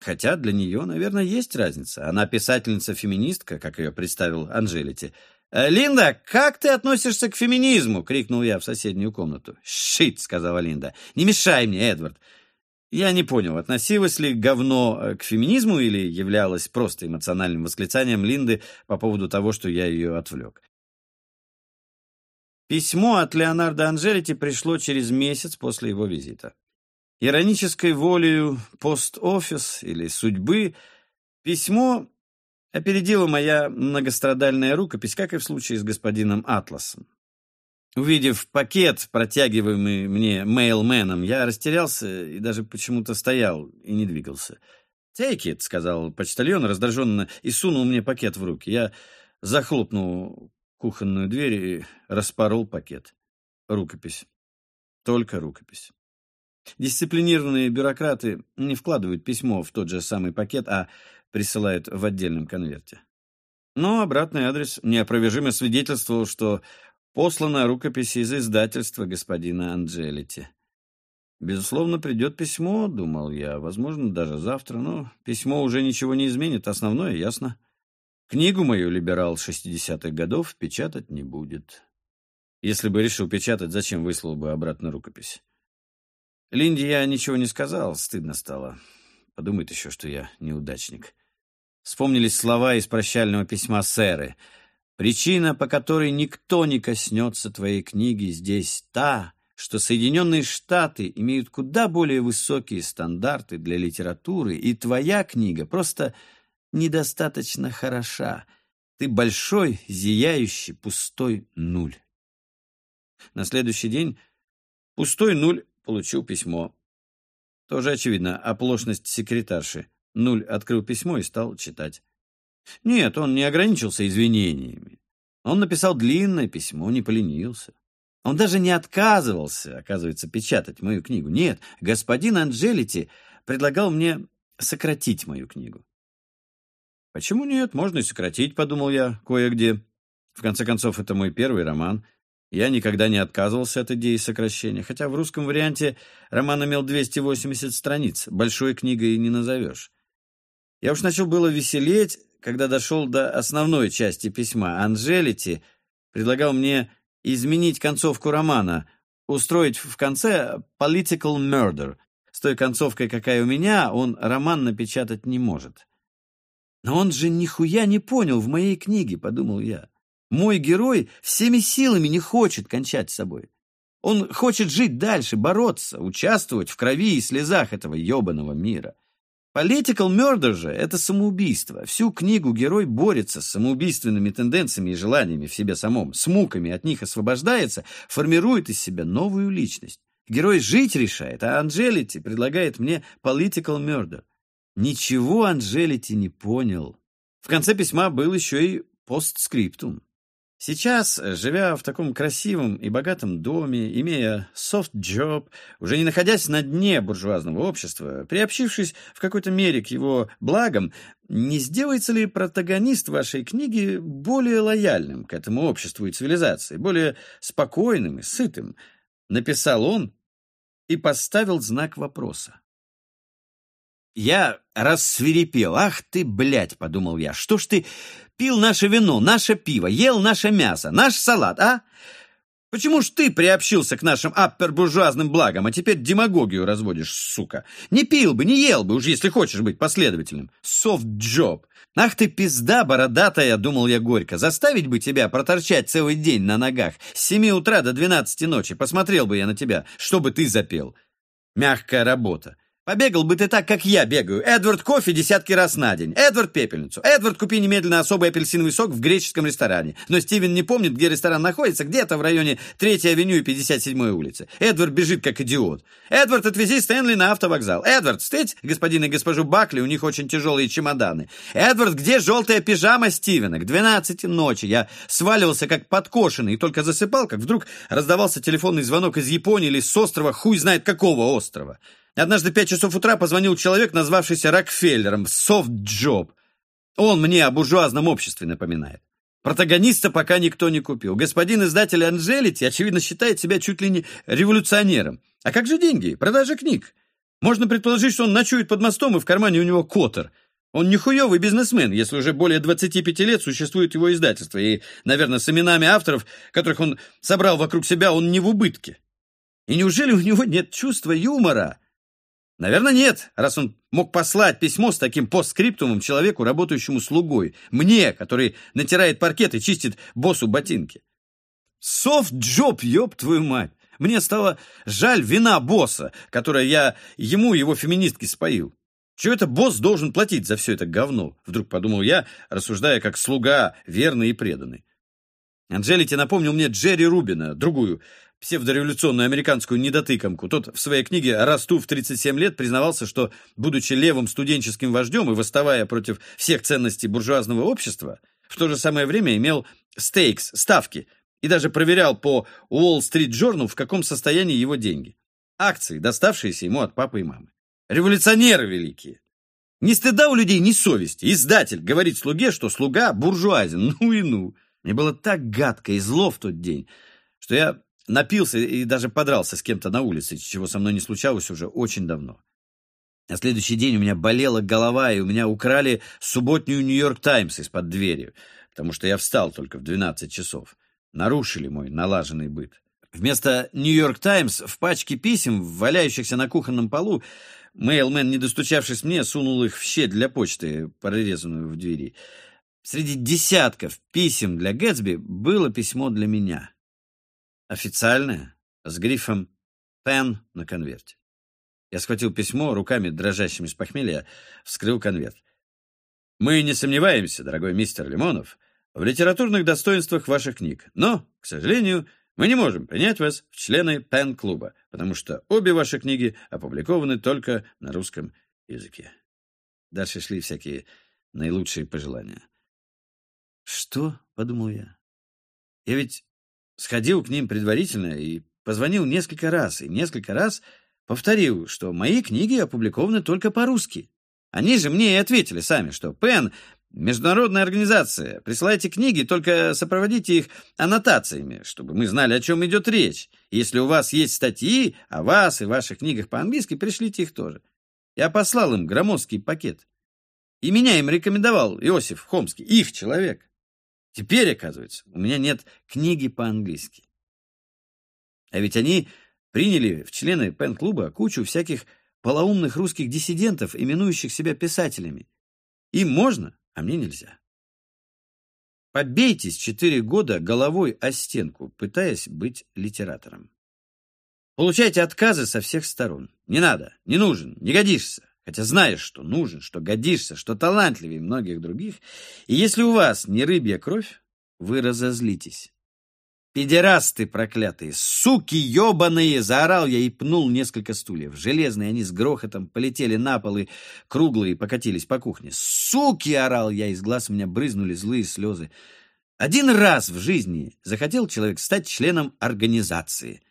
Хотя для нее, наверное, есть разница. Она писательница-феминистка, как ее представил Анжелите. «Э, «Линда, как ты относишься к феминизму?» — крикнул я в соседнюю комнату. «Шит!» — сказала Линда. «Не мешай мне, Эдвард!» Я не понял, относилось ли говно э, к феминизму или являлось просто эмоциональным восклицанием Линды по поводу того, что я ее отвлек. Письмо от Леонардо Анжелити пришло через месяц после его визита. Иронической волею пост-офис или судьбы письмо опередила моя многострадальная рукопись, как и в случае с господином Атласом. Увидев пакет, протягиваемый мне мейлменом, я растерялся и даже почему-то стоял и не двигался. «Take it», — сказал почтальон раздраженно и сунул мне пакет в руки. Я захлопнул кухонную дверь и распорол пакет. Рукопись. Только рукопись. Дисциплинированные бюрократы не вкладывают письмо в тот же самый пакет, а присылают в отдельном конверте. Но обратный адрес неопровержимо свидетельствовал, что послана рукопись из издательства господина Анджелити. Безусловно, придет письмо, думал я, возможно, даже завтра, но письмо уже ничего не изменит, основное ясно. Книгу мою «Либерал 60-х годов» печатать не будет. Если бы решил печатать, зачем выслал бы обратно рукопись? Линде я ничего не сказал, стыдно стало. Подумает еще, что я неудачник. Вспомнились слова из прощального письма Сэры. «Причина, по которой никто не коснется твоей книги, здесь та, что Соединенные Штаты имеют куда более высокие стандарты для литературы, и твоя книга просто недостаточно хороша. Ты большой, зияющий, пустой нуль». На следующий день пустой нуль получил письмо. Тоже очевидно, оплошность секретарши. Нуль открыл письмо и стал читать. Нет, он не ограничился извинениями. Он написал длинное письмо, не поленился. Он даже не отказывался, оказывается, печатать мою книгу. Нет, господин Анджелити предлагал мне сократить мою книгу. Почему нет? Можно и сократить, подумал я кое-где. В конце концов, это мой первый роман — я никогда не отказывался от идеи сокращения, хотя в русском варианте роман имел 280 страниц, большой книгой не назовешь. Я уж начал было веселеть, когда дошел до основной части письма. Анжелити предлагал мне изменить концовку романа, устроить в конце political murder. С той концовкой, какая у меня, он роман напечатать не может. Но он же нихуя не понял в моей книге, подумал я. Мой герой всеми силами не хочет кончать с собой. Он хочет жить дальше, бороться, участвовать в крови и слезах этого ебаного мира. Political murder же — это самоубийство. Всю книгу герой борется с самоубийственными тенденциями и желаниями в себе самом, с муками от них освобождается, формирует из себя новую личность. Герой жить решает, а Анджелити предлагает мне political murder. Ничего Анджелити не понял. В конце письма был еще и постскриптум. Сейчас, живя в таком красивом и богатом доме, имея софт-джоб, уже не находясь на дне буржуазного общества, приобщившись в какой-то мере к его благам, не сделается ли протагонист вашей книги более лояльным к этому обществу и цивилизации, более спокойным и сытым? Написал он и поставил знак вопроса. Я рассверепел. «Ах ты, блядь!» — подумал я. «Что ж ты пил наше вино, наше пиво, ел наше мясо, наш салат, а? Почему ж ты приобщился к нашим аппербуржуазным благам, а теперь демагогию разводишь, сука? Не пил бы, не ел бы, уж если хочешь быть последовательным. Софт-джоб. Ах ты пизда бородатая, думал я горько. Заставить бы тебя проторчать целый день на ногах. С семи утра до двенадцати ночи. Посмотрел бы я на тебя, чтобы ты запел. Мягкая работа. Побегал бы ты так, как я бегаю. Эдвард кофе десятки раз на день. Эдвард пепельницу. Эдвард купи немедленно особый апельсиновый сок в греческом ресторане. Но Стивен не помнит, где ресторан находится, где-то в районе 3-й авеню и 57-й улицы. Эдвард бежит как идиот. Эдвард, отвези Стэнли на автовокзал. Эдвард, встреть господин и госпожу Бакли, у них очень тяжелые чемоданы. Эдвард, где желтая пижама Стивена? К 12 ночи я сваливался как подкошенный и только засыпал, как вдруг раздавался телефонный звонок из Японии или с острова, хуй знает какого острова. Однажды в пять часов утра позвонил человек, назвавшийся Рокфеллером, софт-джоб. Он мне о буржуазном обществе напоминает. Протагониста пока никто не купил. Господин издатель Анжелити, очевидно, считает себя чуть ли не революционером. А как же деньги? Продажа книг. Можно предположить, что он ночует под мостом, и в кармане у него котер. Он не хуёвый бизнесмен, если уже более 25 лет существует его издательство, и, наверное, с именами авторов, которых он собрал вокруг себя, он не в убытке. И неужели у него нет чувства юмора? Наверное, нет, раз он мог послать письмо с таким постскриптумом человеку, работающему слугой, мне, который натирает паркет и чистит боссу ботинки. Софт-джоб, ёб твою мать! Мне стало жаль вина босса, которое я ему, его феминистки, споил. Чего это босс должен платить за все это говно? Вдруг подумал я, рассуждая как слуга, верный и преданный. Анжелите напомнил мне Джерри Рубина, другую, псевдореволюционную американскую недотыкомку. Тот в своей книге «Расту в 37 лет» признавался, что, будучи левым студенческим вождем и восставая против всех ценностей буржуазного общества, в то же самое время имел стейкс, ставки, и даже проверял по Street Journal, в каком состоянии его деньги. Акции, доставшиеся ему от папы и мамы. Революционеры великие. Ни стыда у людей, ни совести. Издатель говорит слуге, что слуга буржуазен. Ну и ну. Мне было так гадко и зло в тот день, что я напился и даже подрался с кем-то на улице, чего со мной не случалось уже очень давно. На следующий день у меня болела голова, и у меня украли субботнюю «Нью-Йорк Таймс» из-под двери, потому что я встал только в 12 часов. Нарушили мой налаженный быт. Вместо «Нью-Йорк Таймс» в пачке писем, валяющихся на кухонном полу, Мейлмен, не достучавшись мне, сунул их в щель для почты, прорезанную в двери. Среди десятков писем для Гэтсби было письмо для меня. Официальное, с грифом «Пен» на конверте. Я схватил письмо, руками дрожащими с похмелья, вскрыл конверт. «Мы не сомневаемся, дорогой мистер Лимонов, в литературных достоинствах ваших книг, но, к сожалению, мы не можем принять вас в члены Пен-клуба, потому что обе ваши книги опубликованы только на русском языке. Дальше шли всякие наилучшие пожелания. «Что?» — подумал я. «Я ведь сходил к ним предварительно и позвонил несколько раз, и несколько раз повторил, что мои книги опубликованы только по-русски. Они же мне и ответили сами, что Пен Международная организация. Присылайте книги, только сопроводите их аннотациями, чтобы мы знали, о чем идет речь. Если у вас есть статьи о вас и ваших книгах по-английски, пришлите их тоже. Я послал им громоздкий пакет. И меня им рекомендовал Иосиф Хомский, их человек. Теперь, оказывается, у меня нет книги по-английски. А ведь они приняли в члены пен-клуба кучу всяких полоумных русских диссидентов, именующих себя писателями. Им можно, а мне нельзя. Побейтесь четыре года головой о стенку, пытаясь быть литератором. Получайте отказы со всех сторон. Не надо, не нужен, не годишься. Хотя знаешь, что нужен, что годишься, что талантливее многих других. И если у вас не рыбья кровь, вы разозлитесь. «Педерасты проклятые! Суки ебаные!» Заорал я и пнул несколько стульев. Железные они с грохотом полетели на пол и круглые покатились по кухне. «Суки!» — орал я, из глаз у меня брызнули злые слезы. Один раз в жизни захотел человек стать членом организации.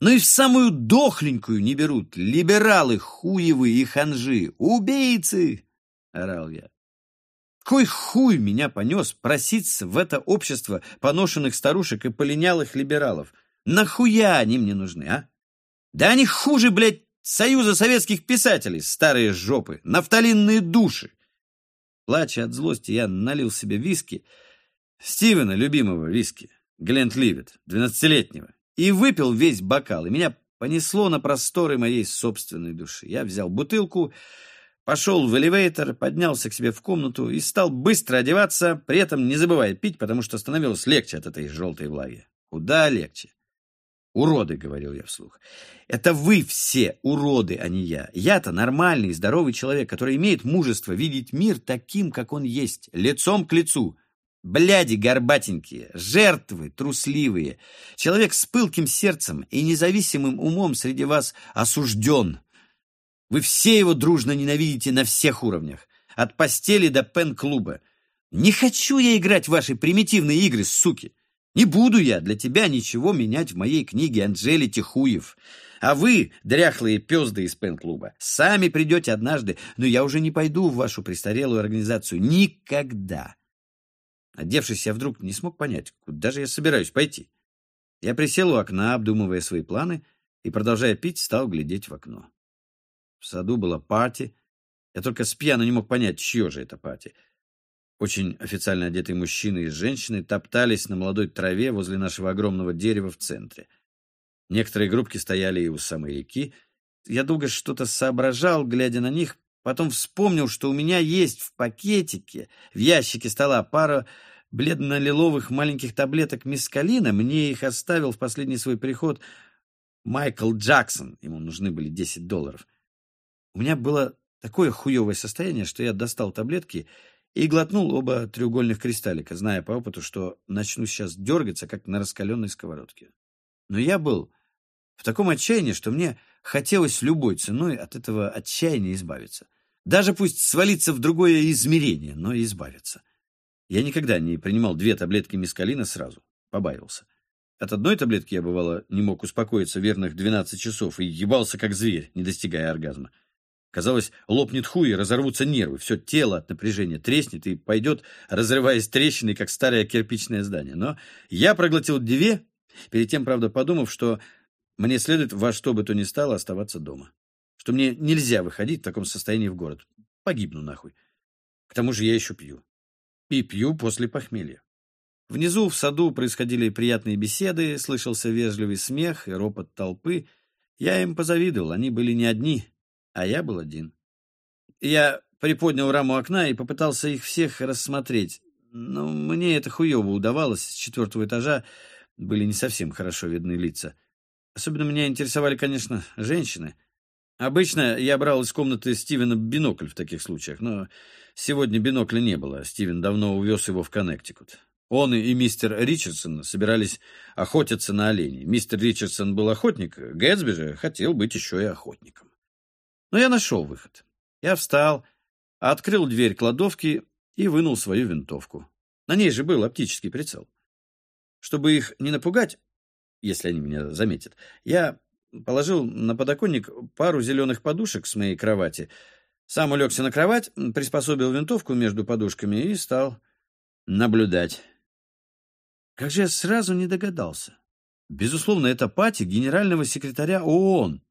Но и в самую дохленькую не берут. Либералы, хуевы и ханжи. «Убийцы!» — орал я. Кой хуй меня понес проситься в это общество поношенных старушек и полинялых либералов? Нахуя они мне нужны, а? Да они хуже, блядь, Союза советских писателей, старые жопы, нафталинные души. Плача от злости, я налил себе виски, Стивена, любимого виски, Глент Ливет, двенадцатилетнего, и выпил весь бокал, и меня понесло на просторы моей собственной души. Я взял бутылку, Пошел в элевейтор, поднялся к себе в комнату и стал быстро одеваться, при этом не забывая пить, потому что становилось легче от этой желтой влаги. Куда легче. «Уроды», — говорил я вслух. «Это вы все уроды, а не я. Я-то нормальный, здоровый человек, который имеет мужество видеть мир таким, как он есть, лицом к лицу. Бляди горбатенькие, жертвы трусливые. Человек с пылким сердцем и независимым умом среди вас осужден. Вы все его дружно ненавидите на всех уровнях, от постели до пен-клуба. Не хочу я играть в ваши примитивные игры, суки. Не буду я для тебя ничего менять в моей книге Анжели Тихуев. А вы, дряхлые пезды из пен-клуба, сами придете однажды, но я уже не пойду в вашу престарелую организацию. Никогда. Одевшись, я вдруг не смог понять, куда же я собираюсь пойти. Я присел у окна, обдумывая свои планы, и, продолжая пить, стал глядеть в окно. В саду была парти, Я только с пьяну не мог понять, чье же это пати. Очень официально одетые мужчины и женщины топтались на молодой траве возле нашего огромного дерева в центре. Некоторые группки стояли и у самой реки. Я долго что-то соображал, глядя на них, потом вспомнил, что у меня есть в пакетике, в ящике стола пара бледно-лиловых маленьких таблеток мискалина. Мне их оставил в последний свой приход Майкл Джексон. Ему нужны были 10 долларов. У меня было такое хуевое состояние, что я достал таблетки и глотнул оба треугольных кристаллика, зная по опыту, что начну сейчас дергаться, как на раскаленной сковородке. Но я был в таком отчаянии, что мне хотелось любой ценой от этого отчаяния избавиться. Даже пусть свалиться в другое измерение, но избавиться. Я никогда не принимал две таблетки мискалина сразу, побаивался. От одной таблетки я, бывало, не мог успокоиться верных 12 часов и ебался как зверь, не достигая оргазма. Казалось, лопнет хуй и разорвутся нервы. Все тело от напряжения треснет и пойдет, разрываясь трещиной, как старое кирпичное здание. Но я проглотил две, перед тем, правда, подумав, что мне следует во что бы то ни стало оставаться дома. Что мне нельзя выходить в таком состоянии в город. Погибну нахуй. К тому же я еще пью. И пью после похмелья. Внизу в саду происходили приятные беседы, слышался вежливый смех и ропот толпы. Я им позавидовал, они были не одни а я был один. Я приподнял раму окна и попытался их всех рассмотреть, но мне это хуево удавалось. С четвертого этажа были не совсем хорошо видны лица. Особенно меня интересовали, конечно, женщины. Обычно я брал из комнаты Стивена бинокль в таких случаях, но сегодня бинокля не было. Стивен давно увез его в Коннектикут. Он и мистер Ричардсон собирались охотиться на оленей. Мистер Ричардсон был охотник, Гэтсби же хотел быть еще и охотником. Но я нашел выход. Я встал, открыл дверь кладовки и вынул свою винтовку. На ней же был оптический прицел. Чтобы их не напугать, если они меня заметят, я положил на подоконник пару зеленых подушек с моей кровати, сам улегся на кровать, приспособил винтовку между подушками и стал наблюдать. Как же я сразу не догадался. Безусловно, это пати генерального секретаря ООН.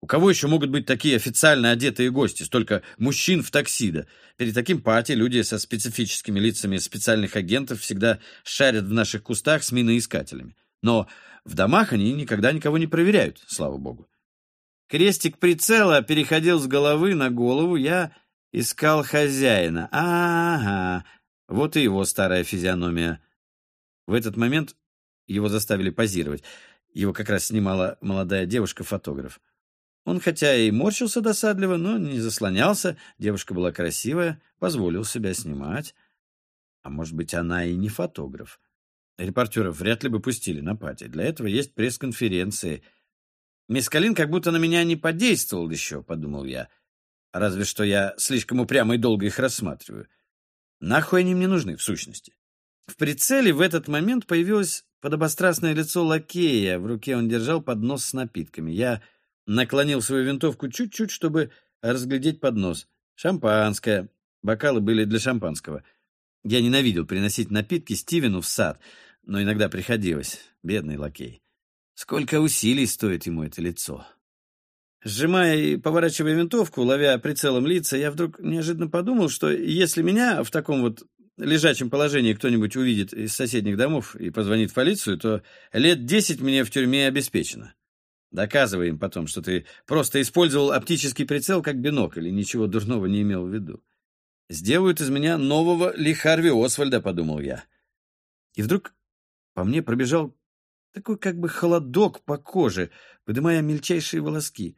У кого еще могут быть такие официально одетые гости, столько мужчин в таксидо? Перед таким пати люди со специфическими лицами специальных агентов всегда шарят в наших кустах с миноискателями. Но в домах они никогда никого не проверяют, слава богу. Крестик прицела переходил с головы на голову, я искал хозяина. Ага, вот и его старая физиономия. В этот момент его заставили позировать. Его как раз снимала молодая девушка-фотограф. Он хотя и морщился досадливо, но не заслонялся, девушка была красивая, позволил себя снимать. А может быть, она и не фотограф. Репортеров вряд ли бы пустили на пати. Для этого есть пресс-конференции. Мискалин как будто на меня не подействовал еще, подумал я. Разве что я слишком упрямо и долго их рассматриваю. Нахуй они мне нужны, в сущности. В прицеле в этот момент появилось подобострастное лицо лакея. В руке он держал поднос с напитками. Я Наклонил свою винтовку чуть-чуть, чтобы разглядеть поднос. Шампанское. Бокалы были для шампанского. Я ненавидел приносить напитки Стивену в сад, но иногда приходилось. Бедный лакей. Сколько усилий стоит ему это лицо. Сжимая и поворачивая винтовку, ловя прицелом лица, я вдруг неожиданно подумал, что если меня в таком вот лежачем положении кто-нибудь увидит из соседних домов и позвонит в полицию, то лет десять мне в тюрьме обеспечено. Доказывай им потом, что ты просто использовал оптический прицел как бинокль и ничего дурного не имел в виду. Сделают из меня нового Ли Харви Освальда, подумал я. И вдруг по мне пробежал такой как бы холодок по коже, поднимая мельчайшие волоски.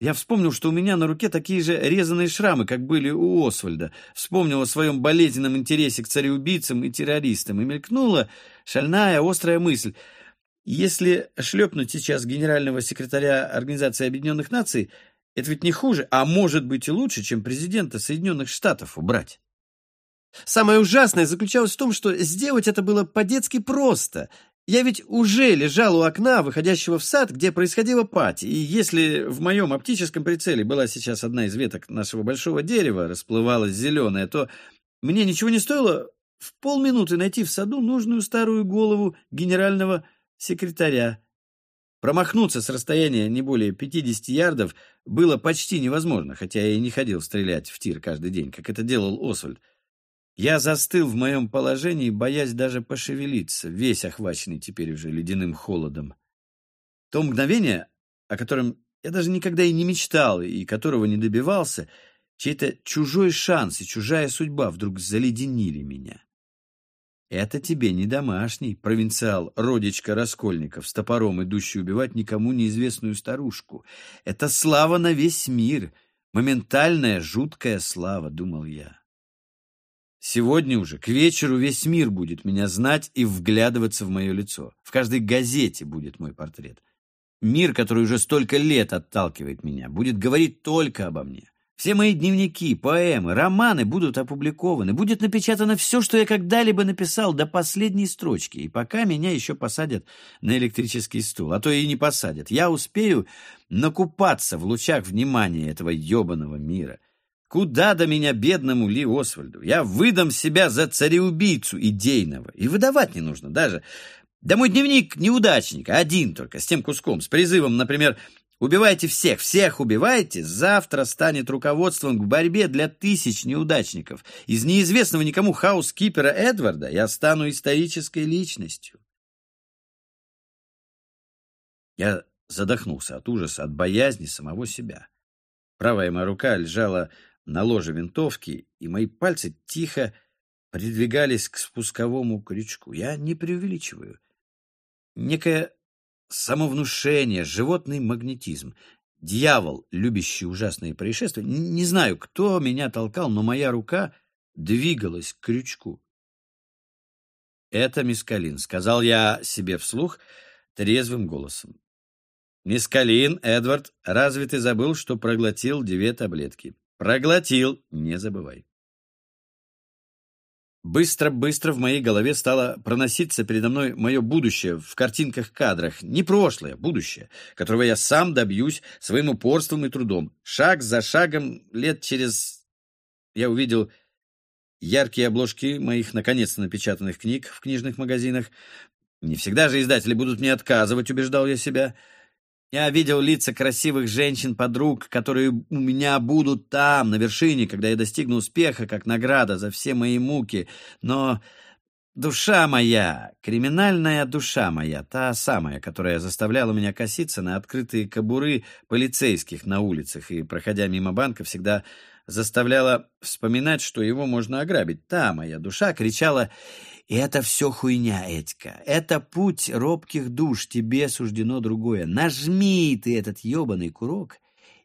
Я вспомнил, что у меня на руке такие же резаные шрамы, как были у Освальда. Вспомнил о своем болезненном интересе к цареубийцам и террористам. И мелькнула шальная, острая мысль — если шлепнуть сейчас генерального секретаря Организации Объединенных Наций, это ведь не хуже, а может быть и лучше, чем президента Соединенных Штатов убрать. Самое ужасное заключалось в том, что сделать это было по-детски просто. Я ведь уже лежал у окна, выходящего в сад, где происходила пати, и если в моем оптическом прицеле была сейчас одна из веток нашего большого дерева, расплывалась зеленая, то мне ничего не стоило в полминуты найти в саду нужную старую голову генерального секретаря. Промахнуться с расстояния не более 50 ярдов было почти невозможно, хотя я и не ходил стрелять в тир каждый день, как это делал Освальд. Я застыл в моем положении, боясь даже пошевелиться, весь охваченный теперь уже ледяным холодом. То мгновение, о котором я даже никогда и не мечтал, и которого не добивался, чей-то чужой шанс и чужая судьба вдруг заледенили меня. Это тебе не домашний провинциал, родичка Раскольников, с топором, идущий убивать никому неизвестную старушку. Это слава на весь мир, моментальная, жуткая слава, думал я. Сегодня уже, к вечеру, весь мир будет меня знать и вглядываться в мое лицо. В каждой газете будет мой портрет. Мир, который уже столько лет отталкивает меня, будет говорить только обо мне. Все мои дневники, поэмы, романы будут опубликованы, будет напечатано все, что я когда-либо написал до последней строчки, и пока меня еще посадят на электрический стул, а то и не посадят, я успею накупаться в лучах внимания этого ебаного мира. Куда до меня, бедному Ли Освальду? Я выдам себя за цареубийцу идейного, и выдавать не нужно даже. Да мой дневник неудачника, один только, с тем куском, с призывом, например, Убивайте всех, всех убивайте, завтра станет руководством к борьбе для тысяч неудачников. Из неизвестного никому хаус-кипера Эдварда я стану исторической личностью. Я задохнулся от ужаса, от боязни самого себя. Правая моя рука лежала на ложе винтовки, и мои пальцы тихо придвигались к спусковому крючку. Я не преувеличиваю. Некая самовнушение, животный магнетизм. Дьявол, любящий ужасные происшествия. Не знаю, кто меня толкал, но моя рука двигалась к крючку. «Это мискалин», — сказал я себе вслух трезвым голосом. «Мискалин, Эдвард, разве ты забыл, что проглотил две таблетки?» «Проглотил, не забывай». Быстро-быстро в моей голове стало проноситься передо мной мое будущее в картинках-кадрах. Не прошлое, будущее, которого я сам добьюсь своим упорством и трудом. Шаг за шагом, лет через... Я увидел яркие обложки моих наконец-то напечатанных книг в книжных магазинах. Не всегда же издатели будут мне отказывать, убеждал я себя. Я видел лица красивых женщин-подруг, которые у меня будут там, на вершине, когда я достигну успеха, как награда за все мои муки. Но душа моя, криминальная душа моя, та самая, которая заставляла меня коситься на открытые кобуры полицейских на улицах и, проходя мимо банка, всегда заставляла вспоминать, что его можно ограбить. Та моя душа кричала и это все хуйня, Этька. Это путь робких душ, тебе суждено другое. Нажми ты этот ебаный курок,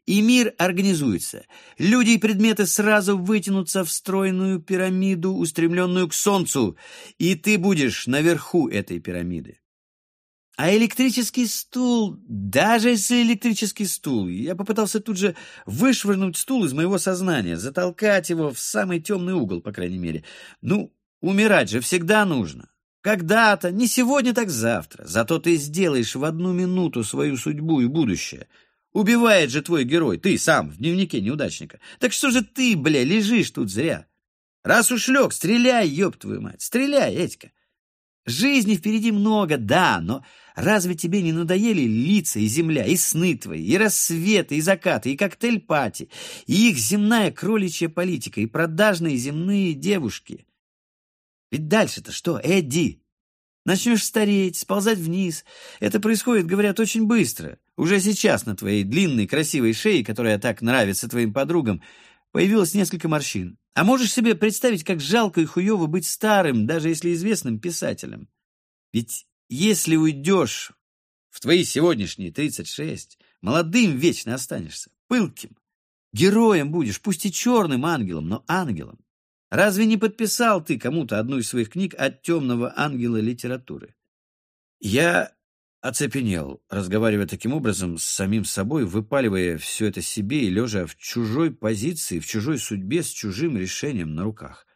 и мир организуется. Люди и предметы сразу вытянутся в стройную пирамиду, устремленную к солнцу, и ты будешь наверху этой пирамиды. А электрический стул, даже если электрический стул, я попытался тут же вышвырнуть стул из моего сознания, затолкать его в самый темный угол, по крайней мере. Ну, Умирать же всегда нужно. Когда-то, не сегодня, так завтра. Зато ты сделаешь в одну минуту свою судьбу и будущее. Убивает же твой герой, ты сам, в дневнике неудачника. Так что же ты, бля, лежишь тут зря? Раз уж лег, стреляй, ёб твою мать, стреляй, Этька. Жизни впереди много, да, но разве тебе не надоели лица и земля, и сны твои, и рассветы, и закаты, и коктейль-пати, и их земная кроличья политика, и продажные земные девушки? Ведь дальше-то что, Эдди? Начнешь стареть, сползать вниз. Это происходит, говорят, очень быстро. Уже сейчас на твоей длинной красивой шее, которая так нравится твоим подругам, появилось несколько морщин. А можешь себе представить, как жалко и хуево быть старым, даже если известным писателем? Ведь если уйдешь в твои сегодняшние 36, молодым вечно останешься, пылким. Героем будешь, пусть и черным ангелом, но ангелом. Разве не подписал ты кому-то одну из своих книг от темного ангела литературы? Я оцепенел, разговаривая таким образом с самим собой, выпаливая все это себе и лежа в чужой позиции, в чужой судьбе, с чужим решением на руках.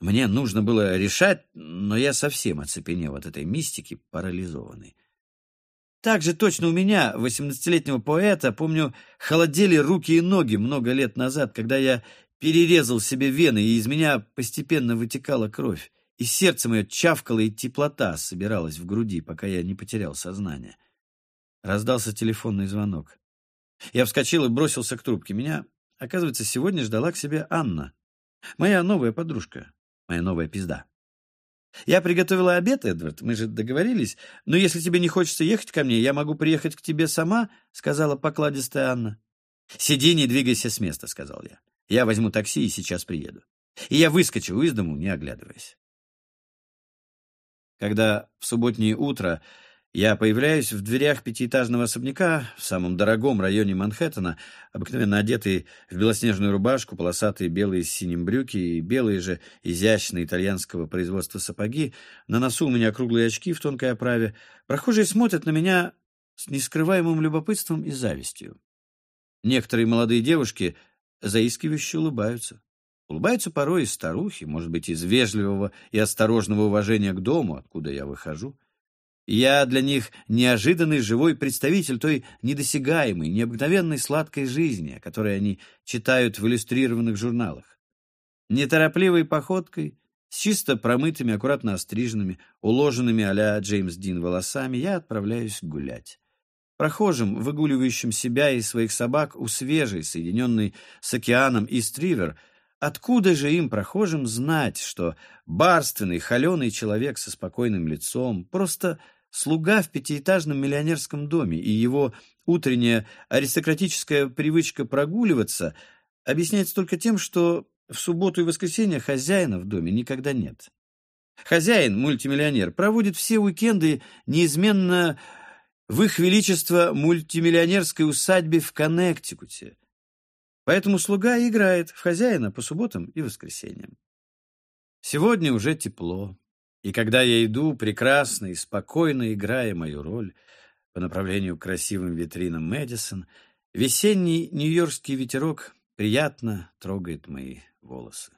Мне нужно было решать, но я совсем оцепенел от этой мистики, парализованный. Так же точно у меня, восемнадцатилетнего поэта, помню, холодели руки и ноги много лет назад, когда я перерезал себе вены, и из меня постепенно вытекала кровь, и сердце мое чавкало, и теплота собиралась в груди, пока я не потерял сознание. Раздался телефонный звонок. Я вскочил и бросился к трубке. Меня, оказывается, сегодня ждала к себе Анна. Моя новая подружка. Моя новая пизда. Я приготовила обед, Эдвард, мы же договорились. Но если тебе не хочется ехать ко мне, я могу приехать к тебе сама, сказала покладистая Анна. Сиди, не двигайся с места, сказал я. Я возьму такси и сейчас приеду. И я выскочил из дому, не оглядываясь. Когда в субботнее утро я появляюсь в дверях пятиэтажного особняка в самом дорогом районе Манхэттена, обыкновенно одетый в белоснежную рубашку, полосатые белые с синим брюки и белые же изящные итальянского производства сапоги. На носу у меня круглые очки в тонкой оправе. Прохожие смотрят на меня с нескрываемым любопытством и завистью. Некоторые молодые девушки заискивающе улыбаются. Улыбаются порой и старухи, может быть, из вежливого и осторожного уважения к дому, откуда я выхожу. Я для них неожиданный живой представитель той недосягаемой, необыкновенной сладкой жизни, о которой они читают в иллюстрированных журналах. Неторопливой походкой, с чисто промытыми, аккуратно остриженными, уложенными а Джеймс Дин волосами, я отправляюсь гулять. Прохожим, выгуливающим себя и своих собак у свежей, соединенной с океаном Ист-Ривер, откуда же им, прохожим, знать, что барственный, холеный человек со спокойным лицом просто слуга в пятиэтажном миллионерском доме и его утренняя аристократическая привычка прогуливаться объясняется только тем, что в субботу и воскресенье хозяина в доме никогда нет. Хозяин, мультимиллионер, проводит все уикенды неизменно в их величество мультимиллионерской усадьбе в Коннектикуте. Поэтому слуга играет в хозяина по субботам и воскресеньям. Сегодня уже тепло. И когда я иду, прекрасно и спокойно играя мою роль по направлению к красивым витринам Мэдисон, весенний нью-йоркский ветерок приятно трогает мои волосы.